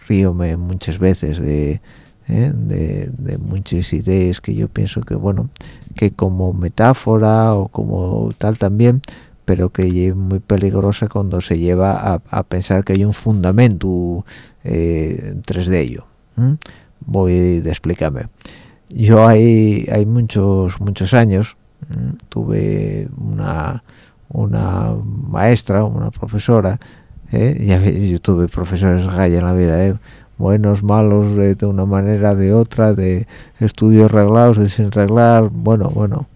ríome muchas veces de ¿eh? de, muchas ideas que yo pienso que bueno que como metáfora o como tal también pero que es muy peligrosa cuando se lleva a, pensar que hay un fundamento eh, tres de ello voy a explicarme. Yo hay hay muchos muchos años tuve una una maestra una profesora ¿eh? ya yo tuve profesores gaya en la vida ¿eh? buenos, malos, de una manera, de otra, de estudios reglados, de sin reglar, bueno, bueno,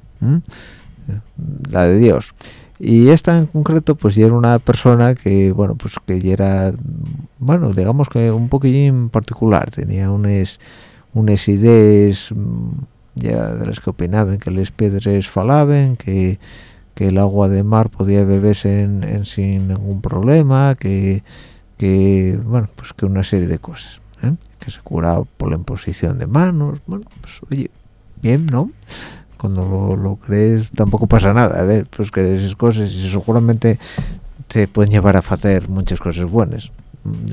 la de Dios. Y esta en concreto, pues ya era una persona que, bueno, pues que ya era, bueno, digamos que un poquillín particular, tenía unas, unas ideas mm, ya de las que opinaban que las piedras falaban, que, que el agua de mar podía beberse en sin ningún problema, que que bueno pues que una serie de cosas ¿eh? que se cura por la imposición de manos bueno pues oye bien no cuando lo, crees tampoco pasa nada a ver pues que esas cosas y seguramente te pueden llevar a hacer muchas cosas buenas.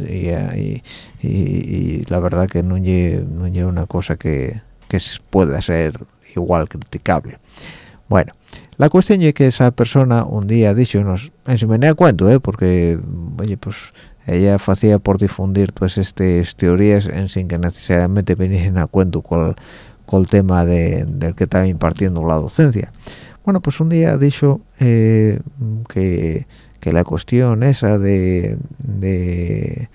Y, la verdad que no es una cosa que, que pueda ser igual criticable bueno la cuestión es que esa persona un día dicho nos en su manera cuento ¿eh? porque oye pues ella hacía por difundir todas estas teorías en sin que necesariamente viniesen a cuento con, el tema del que estaba impartiendo la docencia. Bueno, pues un día dicho eh, que, la cuestión esa de, de,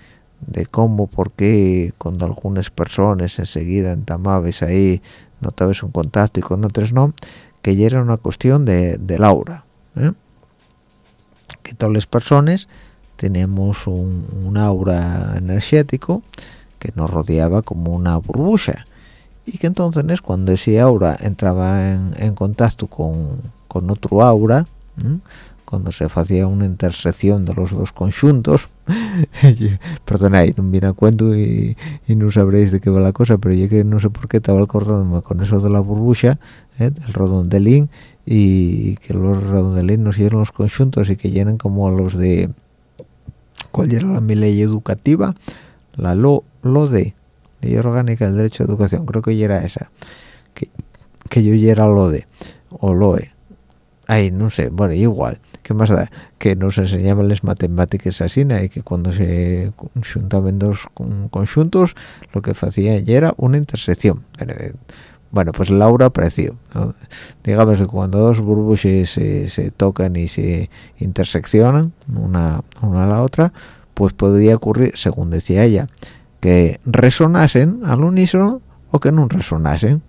cómo, por qué, cuando algunas personas enseguida entamabas ahí, notabas un contacto y con otras no, que ya era una cuestión de, de Laura. ¿eh? Que todas las personas tenemos un, aura energético que nos rodeaba como una burbuja y que entonces cuando ese aura entraba en, contacto con, otro aura cuando se hacía una intersección de los dos conjuntos perdonad no viene a cuento y, no sabréis de qué va la cosa pero yo que no sé por qué estaba acordándome con eso de la burbuja ¿eh? del redondelín y que los redondelín nos llenan los conjuntos y que llenan como los de ¿Cuál era la mi ley educativa? La lo, lo de ley orgánica del derecho a educación, creo que ya era esa, que, que yo ya era lo de, o loe, ahí no sé, bueno, igual, ¿qué más da? Que nos enseñaban las matemáticas así, y que cuando se juntaban dos conjuntos, lo que hacía ya era una intersección. Bueno, pues Laura apreció. Digamos que cuando dos burbujas se, tocan y se interseccionan una, una a la otra, pues podría ocurrir, según decía ella, que resonasen al unísono o que no resonasen.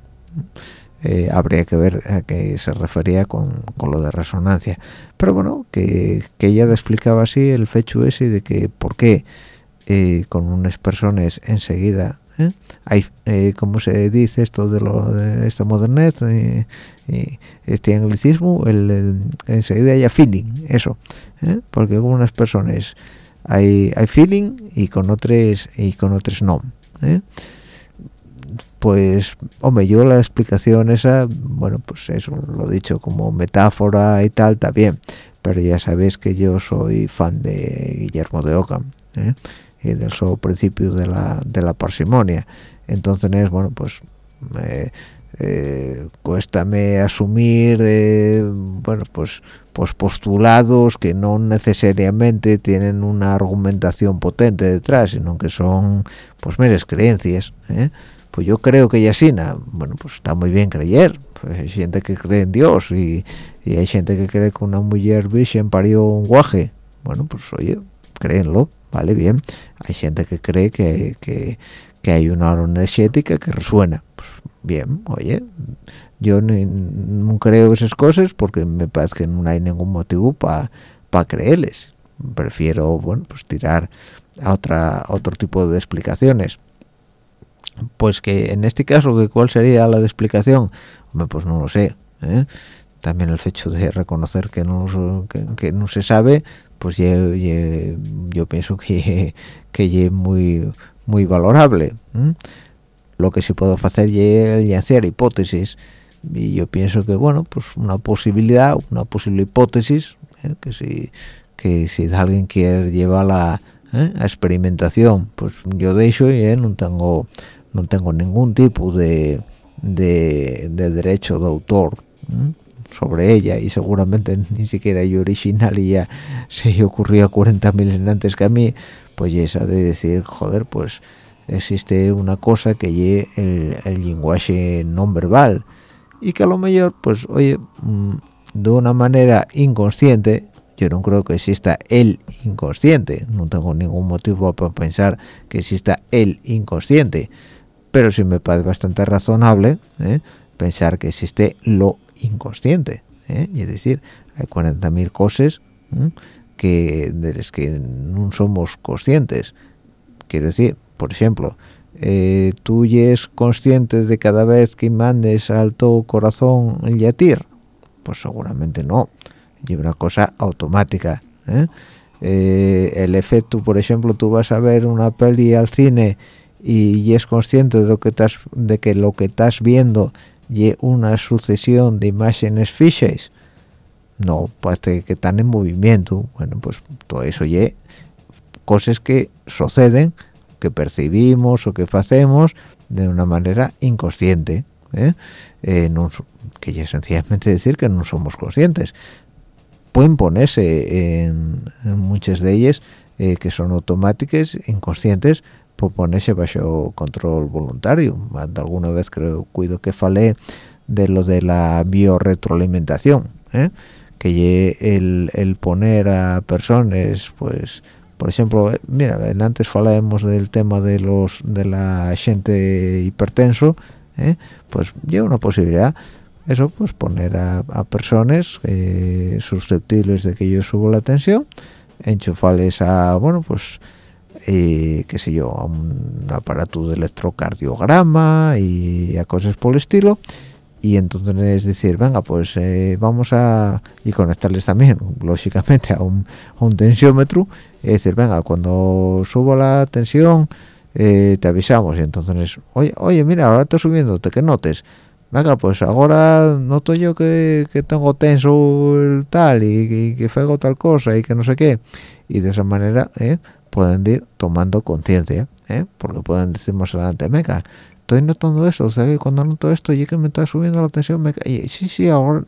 Eh, habría que ver a qué se refería con, lo de resonancia. Pero bueno, que, ella explicaba así el hecho ese de que por qué eh, con unas personas enseguida ¿eh? hay eh, como se dice esto de lo de esta modernez y, este anglicismo el, enseguida haya feeling eso porque con unas personas hay, hay feeling y con otras y con otras no pues hombre yo la explicación esa bueno pues eso lo dicho como metáfora y tal está bien pero ya sabéis que yo soy fan de Guillermo de Ockham y del solo principio de la, de la parsimonia. Entonces bueno pues eh, eh, cuéstame asumir eh, bueno pues pues postulados que no necesariamente tienen una argumentación potente detrás sino que son pues meras creencias pues yo creo que Yasina bueno pues está muy bien creer pues hay gente que cree en Dios y, hay gente que cree que una mujer virgen parió un guaje. Bueno pues oye créenlo vale bien. Hay gente que cree que, que, hay una onda energética que resuena. Pues bien oye yo no creo esas cosas porque me parece que no hay ningún motivo para creerles. Prefiero bueno pues tirar a otra otro tipo de explicaciones pues que en este caso que cuál sería la de explicación pues no lo sé ¿eh? también el hecho de reconocer que no que, no se sabe pues yo pienso que que es muy muy valorable lo que sí puedo hacer es hacer hipótesis y yo pienso que bueno pues una posibilidad una posible hipótesis ¿eh? que si que si alguien quiere llevarla ¿eh? a experimentación pues yo de hecho ¿eh? no tengo no tengo ningún tipo de, de, derecho de autor sobre ella y seguramente ni siquiera yo original y ya se ocurrió a 40.000 antes que a mí pues esa de decir joder pues existe una cosa que es el, el lenguaje no verbal y que a lo mejor pues oye mm, de una manera inconsciente yo no creo que exista el inconsciente. No tengo ningún motivo para pensar que exista el inconsciente. Pero sí me parece bastante razonable ¿eh? pensar que existe lo inconsciente ¿eh? es decir hay 40.000 cosas que de las que no somos conscientes. Quiero decir por ejemplo eh, tú eres consciente de cada vez que mandes al tu corazón el yatir pues seguramente no y una cosa automática el efecto por ejemplo tú vas a ver una peli al cine y, es consciente de, lo que estás, de que lo que estás viendo y una sucesión de imágenes fijas no pues que están en movimiento. Bueno pues todo eso y cosas que suceden que percibimos o que hacemos de una manera inconsciente ¿eh? Eh, que ya sencillamente decir que no somos conscientes pueden ponerse en, muchas de ellas eh, que son automáticas inconscientes ponerse bajo control voluntario alguna vez creo cuido que falé de lo de la biorretroalimentación ¿eh? que el, el poner a personas pues por ejemplo eh, mira antes falábamos del tema de los de la gente hipertenso ¿eh? pues lleva una posibilidad eso pues poner a, personas susceptibles de que yo subo la tensión enchufarles a bueno pues eh, qué sé yo, a un aparato de electrocardiograma y a cosas por el estilo. Y entonces es decir, venga, pues eh, vamos a y conectarles también, lógicamente, a un, tensiómetro, es decir, venga, cuando subo la tensión, eh, te avisamos, y entonces, oye, oye, mira, ahora está subiendo, te que notes, venga, pues ahora noto yo que, tengo tenso el tal, y, que fego tal cosa, y que no sé qué, y de esa manera, eh, pueden ir tomando conciencia, ¿eh? porque pueden decir más adelante, meca, estoy notando esto, o sea que cuando noto esto y que me está subiendo la tensión, me y sí, sí, ahora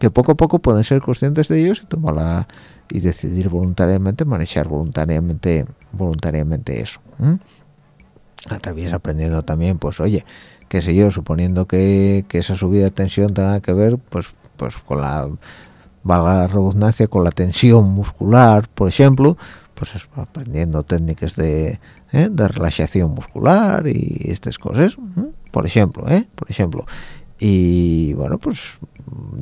que poco a poco pueden ser conscientes de ellos y tomar y decidir voluntariamente, manejar voluntariamente, voluntariamente eso. A través aprendiendo también, pues oye, qué sé yo, suponiendo que, que esa subida de tensión tenga que ver, pues, pues con la valga la redundancia con la tensión muscular por ejemplo pues aprendiendo técnicas de, ¿eh? de relajación muscular y estas cosas por ejemplo ¿eh? por ejemplo y bueno pues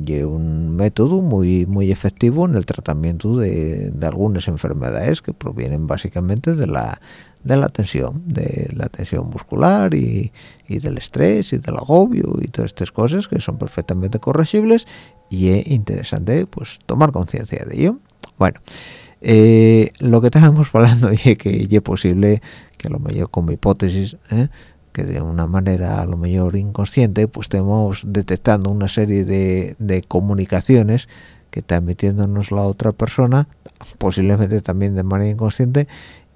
y un método muy muy efectivo en el tratamiento de, algunas enfermedades que provienen básicamente de la de la tensión de la tensión muscular y, del estrés y del agobio y todas estas cosas que son perfectamente corregibles y es interesante pues tomar conciencia de ello bueno eh, lo que estábamos hablando es que es posible que a lo mejor como hipótesis ¿eh? que de una manera a lo mejor inconsciente pues estemos detectando una serie de, comunicaciones que está emitiéndonos la otra persona posiblemente también de manera inconsciente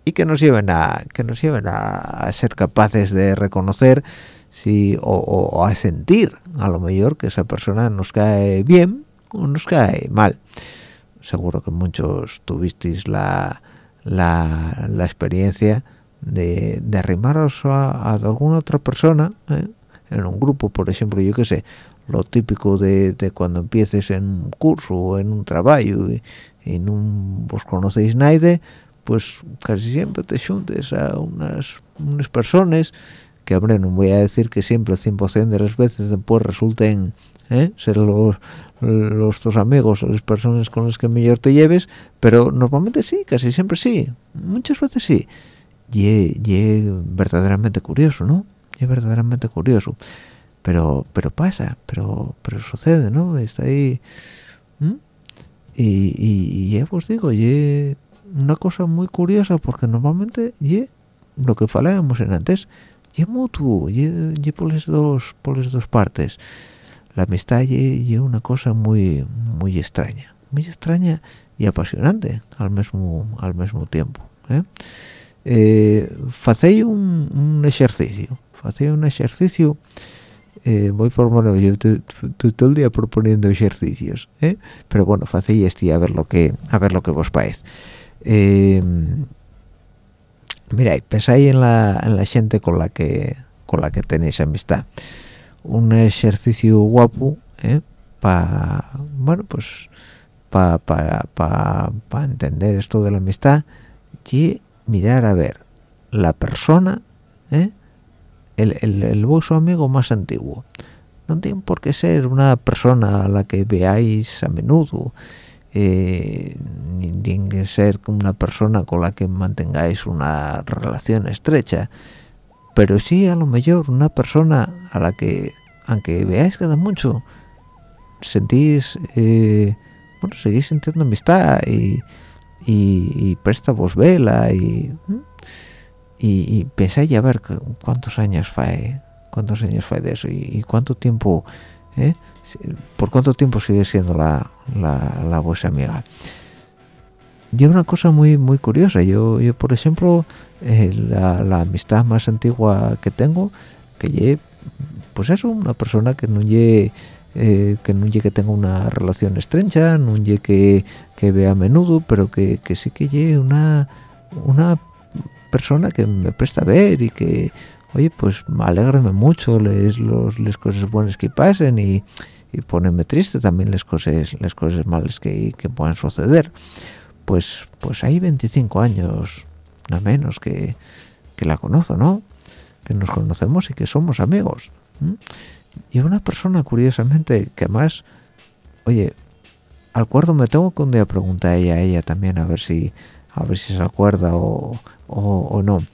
y que nos lleven a que nos lleven a, ser capaces de reconocer si o, a sentir a lo mejor que esa persona nos cae bien o nos cae mal seguro que muchos tuvisteis la, la, experiencia de, de arrimaros a, alguna otra persona ¿eh? en un grupo, por ejemplo, yo qué sé, lo típico de, cuando empieces en un curso o en un trabajo y, no os conocéis nadie, pues casi siempre te juntes a unas, unas personas que hombre no voy a decir que siempre el 100% de las veces después resulten ¿eh? ser los los tus amigos o las personas con las que mejor te lleves pero normalmente sí casi siempre sí muchas veces sí. Y, y verdaderamente curioso no y verdaderamente curioso. Pero pero pasa pero pero sucede no está ahí y, y, ya os digo y una cosa muy curiosa porque normalmente y lo que hablábamos en antes y mutuo y, y por las dos por las dos partes la amistad y, una cosa muy muy extraña muy extraña y apasionante al mismo al mismo tiempo ¿eh? eh un, un, ejercicio un ejercicio eh, voy por bueno yo todo el día proponiendo ejercicios ¿eh? pero bueno hacéis este a ver lo que a ver lo que vos parece eh, mira pensáis en la, en la gente con la que con la que tenéis amistad un ejercicio guapo ¿eh? para bueno pues para pa, entender esto de la amistad y mirar a ver la persona ¿eh? el, el, el vuestro amigo más antiguo no tiene por qué ser una persona a la que veáis a menudo eh, tiene que ser una persona con la que mantengáis una relación estrecha pero sí a lo mejor una persona a la que aunque veáis cada mucho sentís eh, bueno seguís sintiendo amistad y, y, presta vos vela y, y, pensáis a ver cuántos años fue cuántos años fue de eso y, cuánto tiempo eh, por cuánto tiempo sigue siendo la, la, la vuestra amiga y una cosa muy muy curiosa. Yo yo por ejemplo eh, la, la, amistad más antigua que tengo que lleve pues eso una persona que no llegue eh, que no llegue que tenga una relación estrecha no llegue que, que vea a menudo pero que, que sí que llegue una una persona que me presta a ver y que oye pues me alegrame mucho les los las cosas buenas que pasen y, y ponerme triste también las cosas las cosas malas que, que puedan suceder. Pues pues hay 25 años no menos que, que la conozco no que nos conocemos y que somos amigos y una persona curiosamente que más oye al acuerdo me tengo que un día preguntar a ella, a ella también a ver si a ver si se acuerda o, o, no. al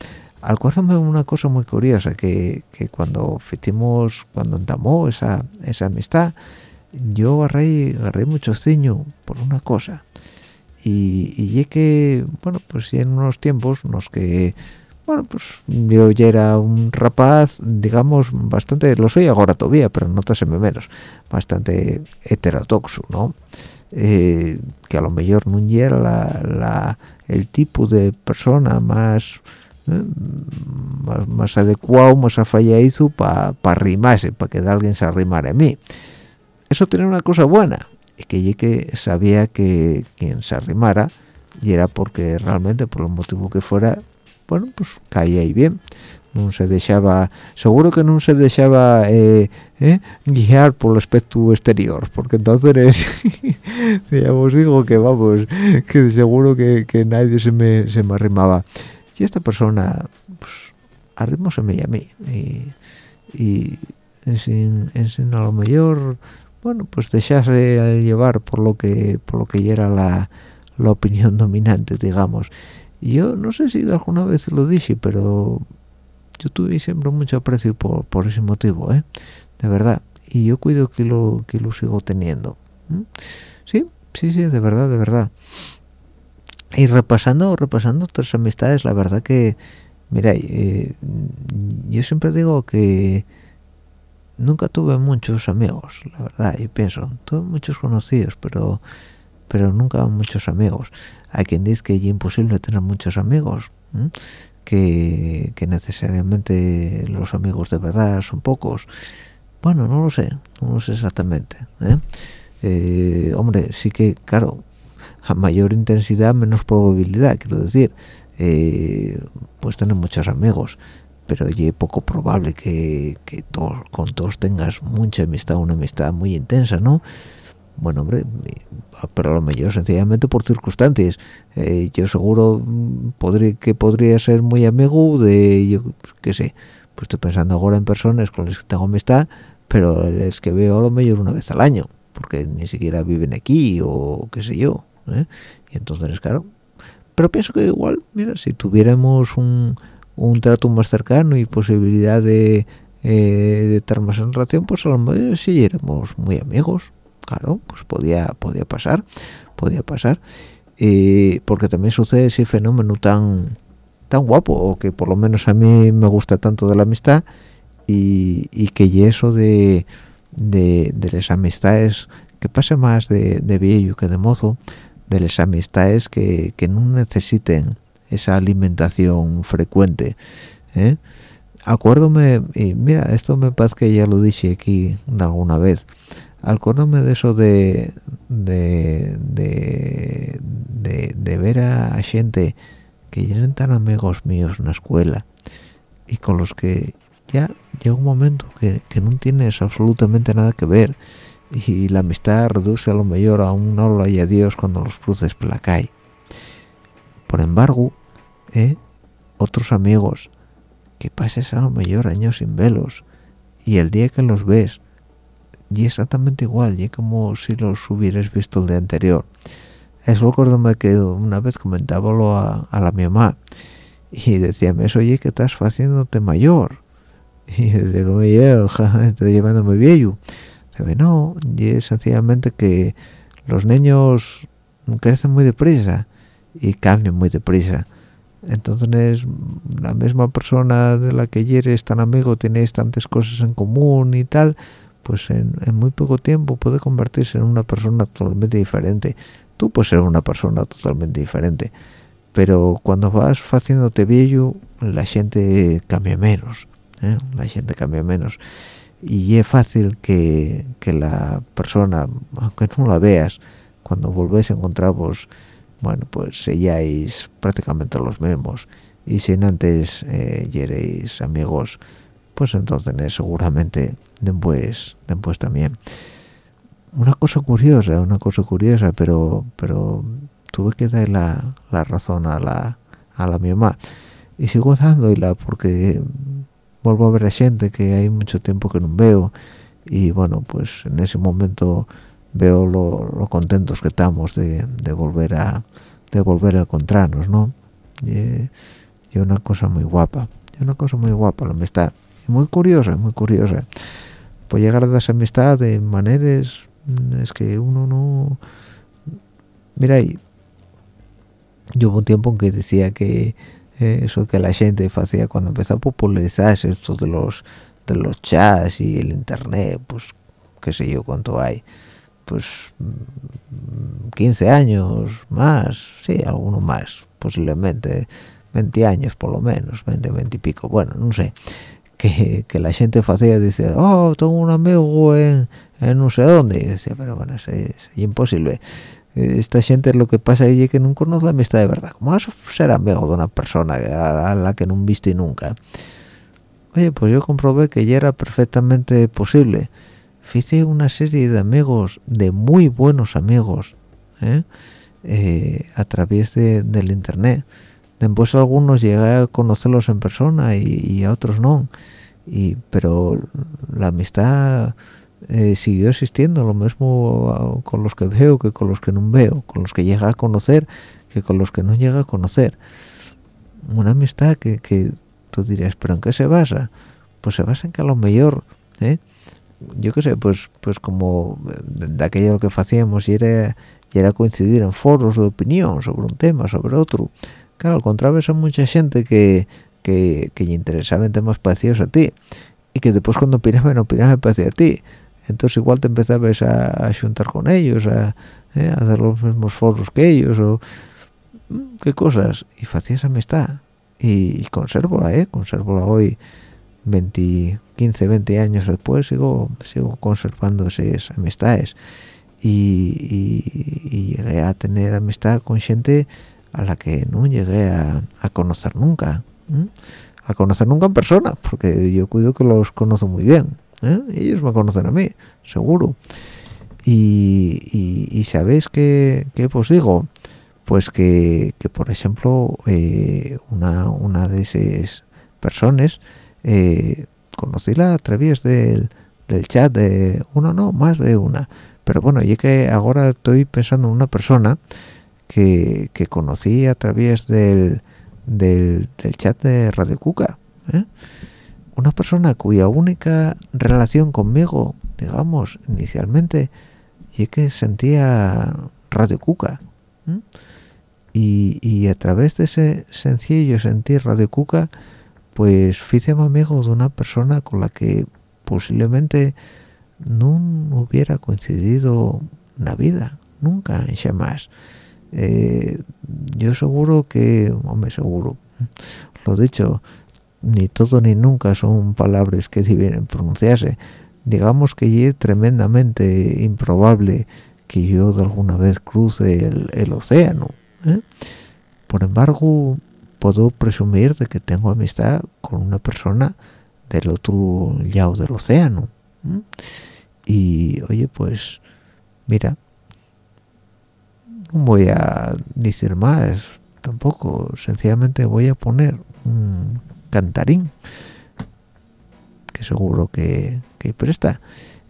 acuérdame una cosa muy curiosa que, que cuando fuimos cuando entamó esa esa amistad yo agarré, agarré mucho ciño por una cosa. Y, y que bueno pues en unos tiempos los que bueno pues yo ya era un rapaz digamos bastante lo soy ahora todavía pero no te menos bastante heterodoxo no eh, que a lo mejor no era el tipo de persona más eh, más, adecuado más afalladizo para pa arrimarse para que alguien se arrimara a mí eso tiene una cosa buena y que yo que sabía que quien se arrimara y era porque realmente por el motivo que fuera bueno pues caía ahí bien. No se dejaba seguro que no se dejaba eh, eh, guiar por el aspecto exterior porque entonces ya os digo que vamos que seguro que, nadie se me, se me arrimaba y esta persona pues arrimóseme a mí y, y sin, sin a lo mejor bueno pues dejarse llevar por lo que por lo que era la, la opinión dominante digamos. Yo no sé si alguna vez lo dije pero yo tuve siempre mucho aprecio por, por ese motivo ¿eh? de verdad. Y yo cuido que lo que lo sigo teniendo sí sí sí de verdad de verdad y repasando repasando otras amistades la verdad que mira eh, yo siempre digo que nunca tuve muchos amigos la verdad yo pienso tuve muchos conocidos pero pero nunca muchos amigos. Hay quien dice que es imposible tener muchos amigos que, necesariamente los amigos de verdad son pocos. Bueno no lo sé no lo sé exactamente ¿eh? Eh, hombre sí que claro a mayor intensidad menos probabilidad quiero decir. Eh, pues tener muchos amigos pero es poco probable que, todos, con todos tengas mucha amistad una amistad muy intensa no bueno hombre pero a lo mejor sencillamente por circunstancias. Eh, yo seguro mm, podría que podría ser muy amigo de yo qué sé pues estoy pensando ahora en personas con las que tengo amistad pero es que veo a lo mejor una vez al año porque ni siquiera viven aquí o qué sé yo ¿eh? y entonces claro pero pienso que igual mira si tuviéramos un, un trato más cercano y posibilidad de, eh, de estar más en relación pues a lo mejor sí éramos muy amigos. Claro pues podía podía pasar podía pasar. Eh, porque también sucede ese fenómeno tan tan guapo o que por lo menos a mí me gusta tanto de la amistad y, y que eso de, de, de, las amistades que pase más de, de, viejo que de mozo de las amistades que, que no necesiten esa alimentación frecuente ¿eh? acuérdome y mira esto me parece que ya lo dije aquí alguna vez acuérdome de eso de de, de, de, de ver a gente que eran tan amigos míos en la escuela y con los que ya llega un momento que, que no tienes absolutamente nada que ver y la amistad reduce a lo mejor a un hola y adiós cuando los cruces por la calle. Por embargo, ¿eh? otros amigos que pases a lo mejor años sin velos y el día que los ves y exactamente igual y como si los hubieras visto el día anterior es recuérdome que una vez comentábalo a, a la mi mamá y decíame oye que estás haciéndote mayor y digo yo estoy llevando muy viejo ve no y es sencillamente que los niños crecen muy deprisa y cambian muy deprisa. Entonces la misma persona de la que eres tan amigo tenéis tantas cosas en común y tal pues en, en, muy poco tiempo puede convertirse en una persona totalmente diferente. Tú puedes ser una persona totalmente diferente pero cuando vas haciéndote viejo la gente cambia menos ¿eh? la gente cambia menos y es fácil que, que, la persona aunque no la veas cuando volvéis a encontraros bueno pues seáis prácticamente los mismos y si antes eh, amigos pues entonces seguramente después después también una cosa curiosa, una cosa curiosa, pero pero tuve que dar la, la razón a la, a la mi mamá. Y sigo dándola porque vuelvo a ver a gente que hay mucho tiempo que no veo y bueno, pues en ese momento veo lo, contentos que estamos de, volver a de volver a encontrarnos, ¿no? Y, una cosa muy guapa, y una cosa muy guapa la amistad, muy curiosa, muy curiosa. Pues llegar a esa amistad de maneras es que uno no mira ahí yo hubo un tiempo en que decía que eh, eso que la gente hacía cuando empezó a popularizarse esto de los de los chats y el internet pues qué sé yo cuánto hay. Pues 15 mm, años más sí alguno más posiblemente 20 años por lo menos 20 20 y pico. Bueno no sé que, que la gente hacía dice oh tengo un amigo en no sé dónde y decía pero bueno es, es imposible esta gente lo que pasa es que no conoce la amistad de verdad ¿cómo vas a ser amigo de una persona a, la que no viste nunca? oye pues yo comprobé que ya era perfectamente posible hice una serie de amigos de muy buenos amigos ¿eh? Eh, a través de, del internet después algunos llegué a conocerlos en persona y, y a otros no y pero la amistad eh, siguió existiendo lo mismo ah, con los que veo que con los que no veo con los que llega a conocer que con los que no llega a conocer. Una amistad que, que tú dirías pero en qué se basa pues se basa en que a lo mejor ¿eh? yo qué sé pues pues como de aquello lo que hacíamos y era y era coincidir en foros de opinión sobre un tema sobre otro. Claro encontrabas a mucha gente que que, que interesaba en temas parecidos a ti y que después cuando opinaban opinaban parecido a ti entonces igual te empezabas a, juntar con ellos, a, eh, a, hacer los mismos foros que ellos, o mm, qué cosas, y hacías amistad, y, y consérvola, eh, consérvola hoy, 20, 15, 20 años después, sigo, sigo conservando esas amistades, y, y, llegué a tener amistad con gente a la que no llegué a, a conocer nunca, a conocer nunca en persona, porque yo cuido que los conozco muy bien, ¿eh? ellos me conocen a mí seguro y, sabéis que, que os digo pues que, por ejemplo eh, una, una de esas personas eh, conocíla a través del, del chat de uno no más de una pero bueno y que ahora estoy pensando en una persona que, que conocí a través del, del, chat de Radio Cuca ¿eh? Una persona cuya única relación conmigo digamos inicialmente y que sentía Radio Cuca y, a través de ese sencillo sentir Radio Cuca pues hice amigo de una persona con la que posiblemente no hubiera coincidido la vida nunca en más. Eh, yo seguro que hombre seguro lo dicho ni todo ni nunca son palabras que deben pronunciarse digamos que es tremendamente improbable que yo de alguna vez cruce el, océano ¿eh? por embargo puedo presumir de que tengo amistad con una persona del otro lado del océano y oye pues mira no voy a decir más tampoco sencillamente voy a poner un cantarín que seguro que, presta.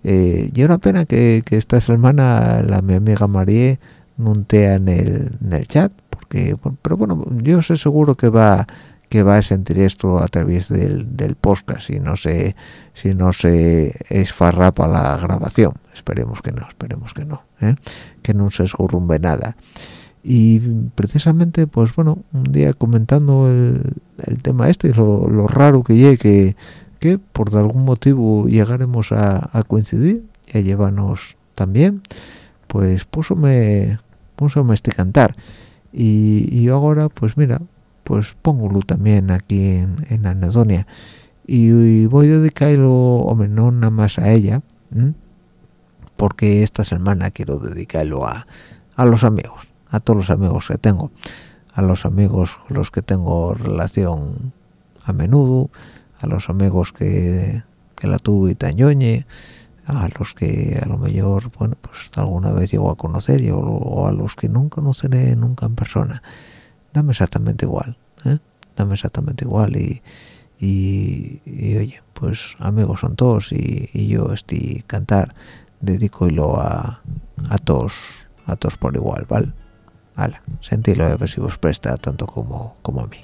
Eh, y una pena que, esta semana la mi amiga María no esté en el, en el chat porque pero bueno yo sé seguro que va que va a sentir esto a través del, del podcast si no se si no se esfarrapa la grabación. Esperemos que no esperemos que no ¿eh? que no se esgurrumbe nada. Y precisamente pues bueno un día comentando el, el tema este lo, lo raro que llegue que, por algún motivo llegaremos a, coincidir y a llevarnos también pues me me este cantar. Y, yo ahora pues mira pues póngolo también aquí en, en anedonia y, voy a dedicarlo o no nada más a ella porque esta semana quiero dedicarlo a, a los amigos a todos los amigos que tengo a los amigos con los que tengo relación a menudo a los amigos que, que la tuve y tañoñe a los que a lo mejor bueno pues alguna vez llego a conocer yo, o a los que nunca conoceré nunca en persona dame exactamente igual ¿eh? dame exactamente igual y, y, oye pues amigos son todos y, yo estoy cantar dedico a, a todos a todos por igual vale Hala, sentilo a ver si os presta tanto como, como a mí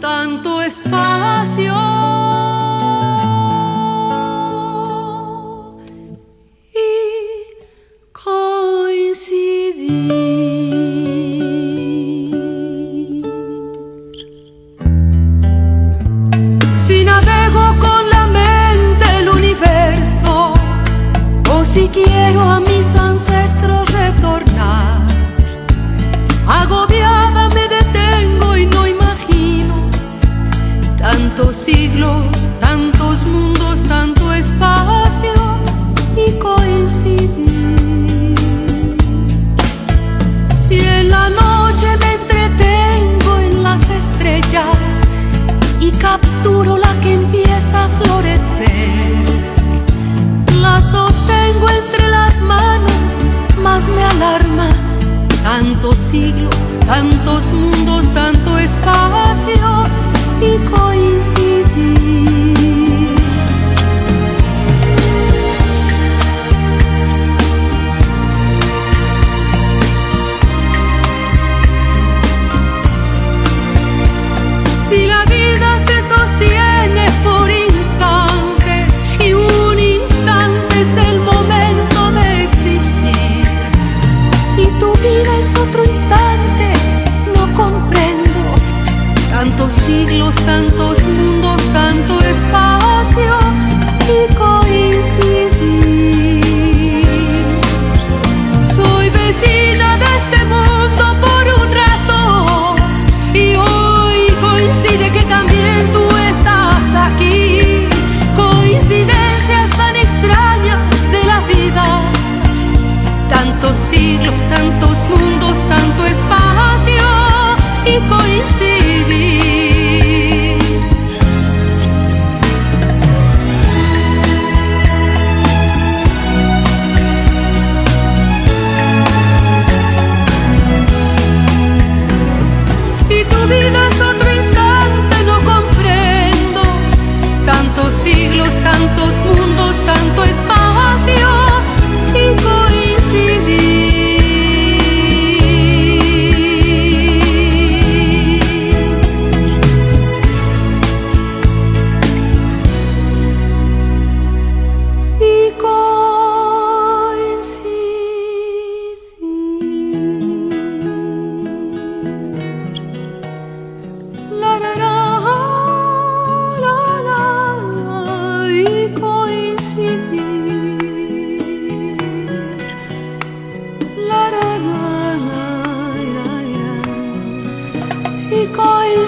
tanto espacio.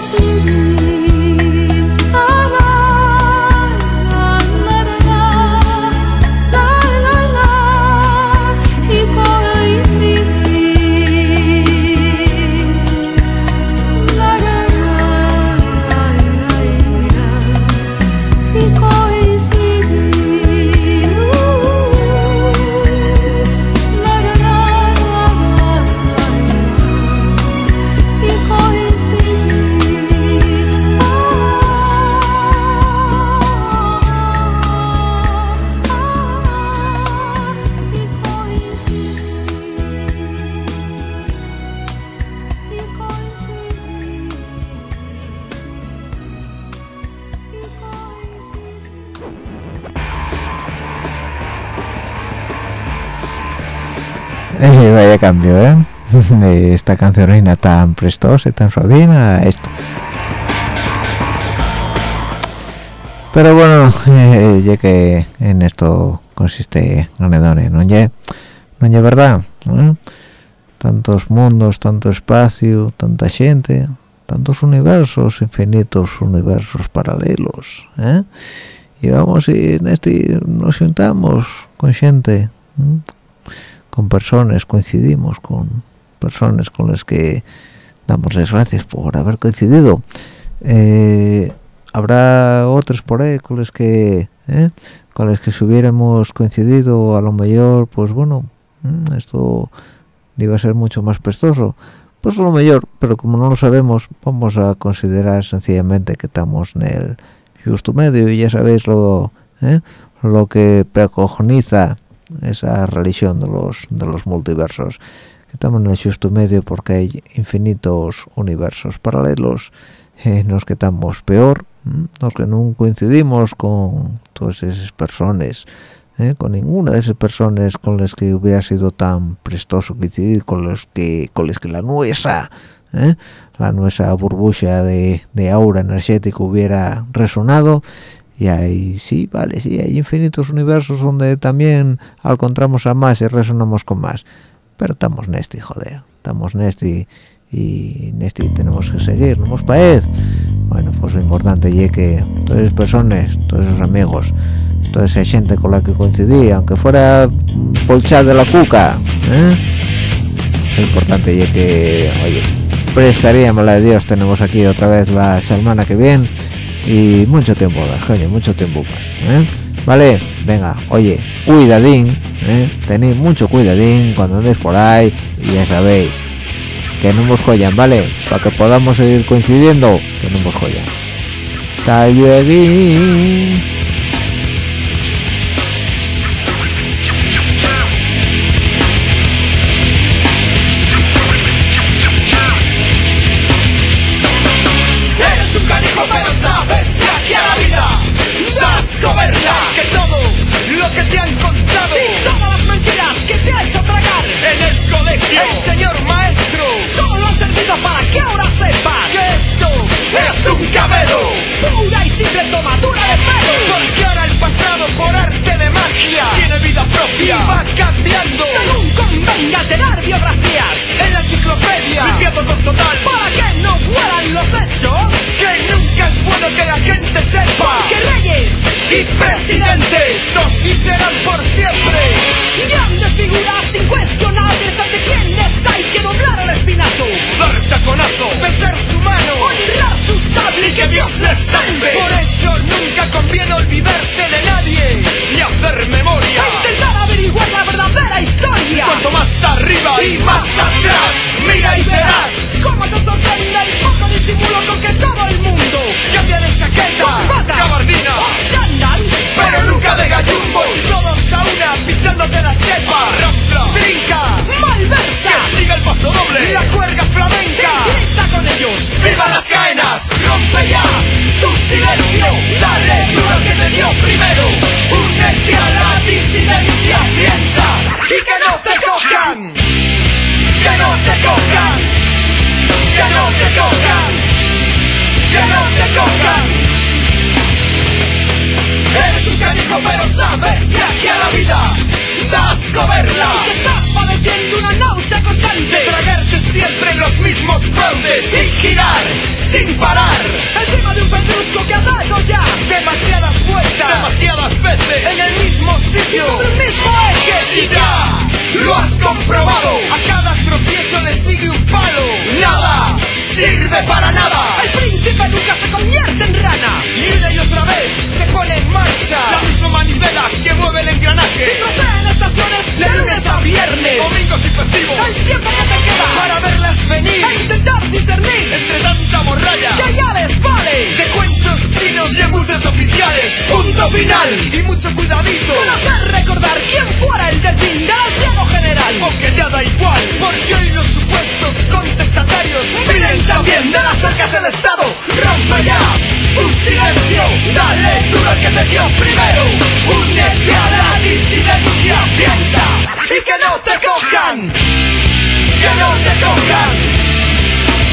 Coincidir. ¿Eh? De esta cancionina tan prestosa tan suavina esto. Pero bueno, eh, ya que en esto consiste Ganedone, ¿no ye? ¿No ye verdad? ¿Eh? Tantos mundos, tanto espacio, tanta gente, tantos universos, infinitos universos paralelos, ¿eh? Y vamos y en este nos juntamos con gente, ¿eh? Con personas, coincidimos con personas con las que damos las gracias por haber coincidido. Eh, habrá otros por ahí con los que ¿eh? con los que si hubiéramos coincidido a lo mejor pues bueno mm, esto iba a ser mucho más prestoso pues a lo mejor pero como no lo sabemos vamos a considerar sencillamente que estamos en el justo medio y ya sabéis lo ¿eh? lo que precogniza esa religión de los de los multiversos que estamos en el justo medio porque hay infinitos universos paralelos en los que estamos peor los que no coincidimos con todas esas personas ¿eh? con ninguna de esas personas con las que hubiera sido tan prestoso coincidir con los que con las que la nuestra ¿eh? la nuestra burbuja de, de aura energética hubiera resonado y ahí sí, vale, sí, hay infinitos universos donde también encontramos a más y resonamos con más. Pero estamos en este, joder, estamos en este y en este tenemos que seguir, no nos parece. Bueno, pues lo importante es que todas esas personas, todos esos amigos, toda esa gente con la que coincidí, aunque fuera polchar de la cuca, ¿eh? lo importante es que, oye, prestaríamos la de Dios, tenemos aquí otra vez la semana que viene y mucho tiempo más, coño, mucho tiempo más, ¿eh? Vale, venga, oye, cuidadín, ¿eh? tened mucho cuidadín cuando andéis por ahí y ya sabéis, que no nos joyan, ¿vale? Para que podamos seguir coincidiendo, que no nos joyan. Hasta sin parar. Encima de un pedrusco que ha dado ya Demasiadas vueltas, demasiadas veces en el mismo sitio sobre el mismo eje. y ya lo has comprobado. A cada tropiezo le sigue un palo. Nada sirve para nada. El príncipe nunca se convierte en rana. Y una y otra vez se pone en marcha la misma manivela que mueve el engranaje. Trocea en estaciones De lunes a viernes, domingos y festivos, El tiempo que te queda para verlas venir. a intentar discernir morralla que ya les vale. de cuentos chinos y embuses oficiales. Punto final. Y mucho cuidadito. Con hacer recordar quién fuera el delfín del anciano general. Aunque ya da igual, porque hoy los supuestos contestatarios vienen también de las arcas del Estado. Rompe ya tu silencio, dale duro al que te dio primero. Únete a la disidencia, piensa y que no te cojan. Que no te cojan.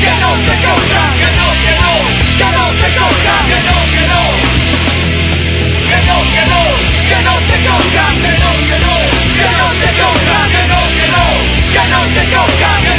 que no te cojan, que no, que no, que no te cojan, que no, que no, que no, que no, que no te cojan, que no, que no, que no te cojan, que no, que no, que no te cojan.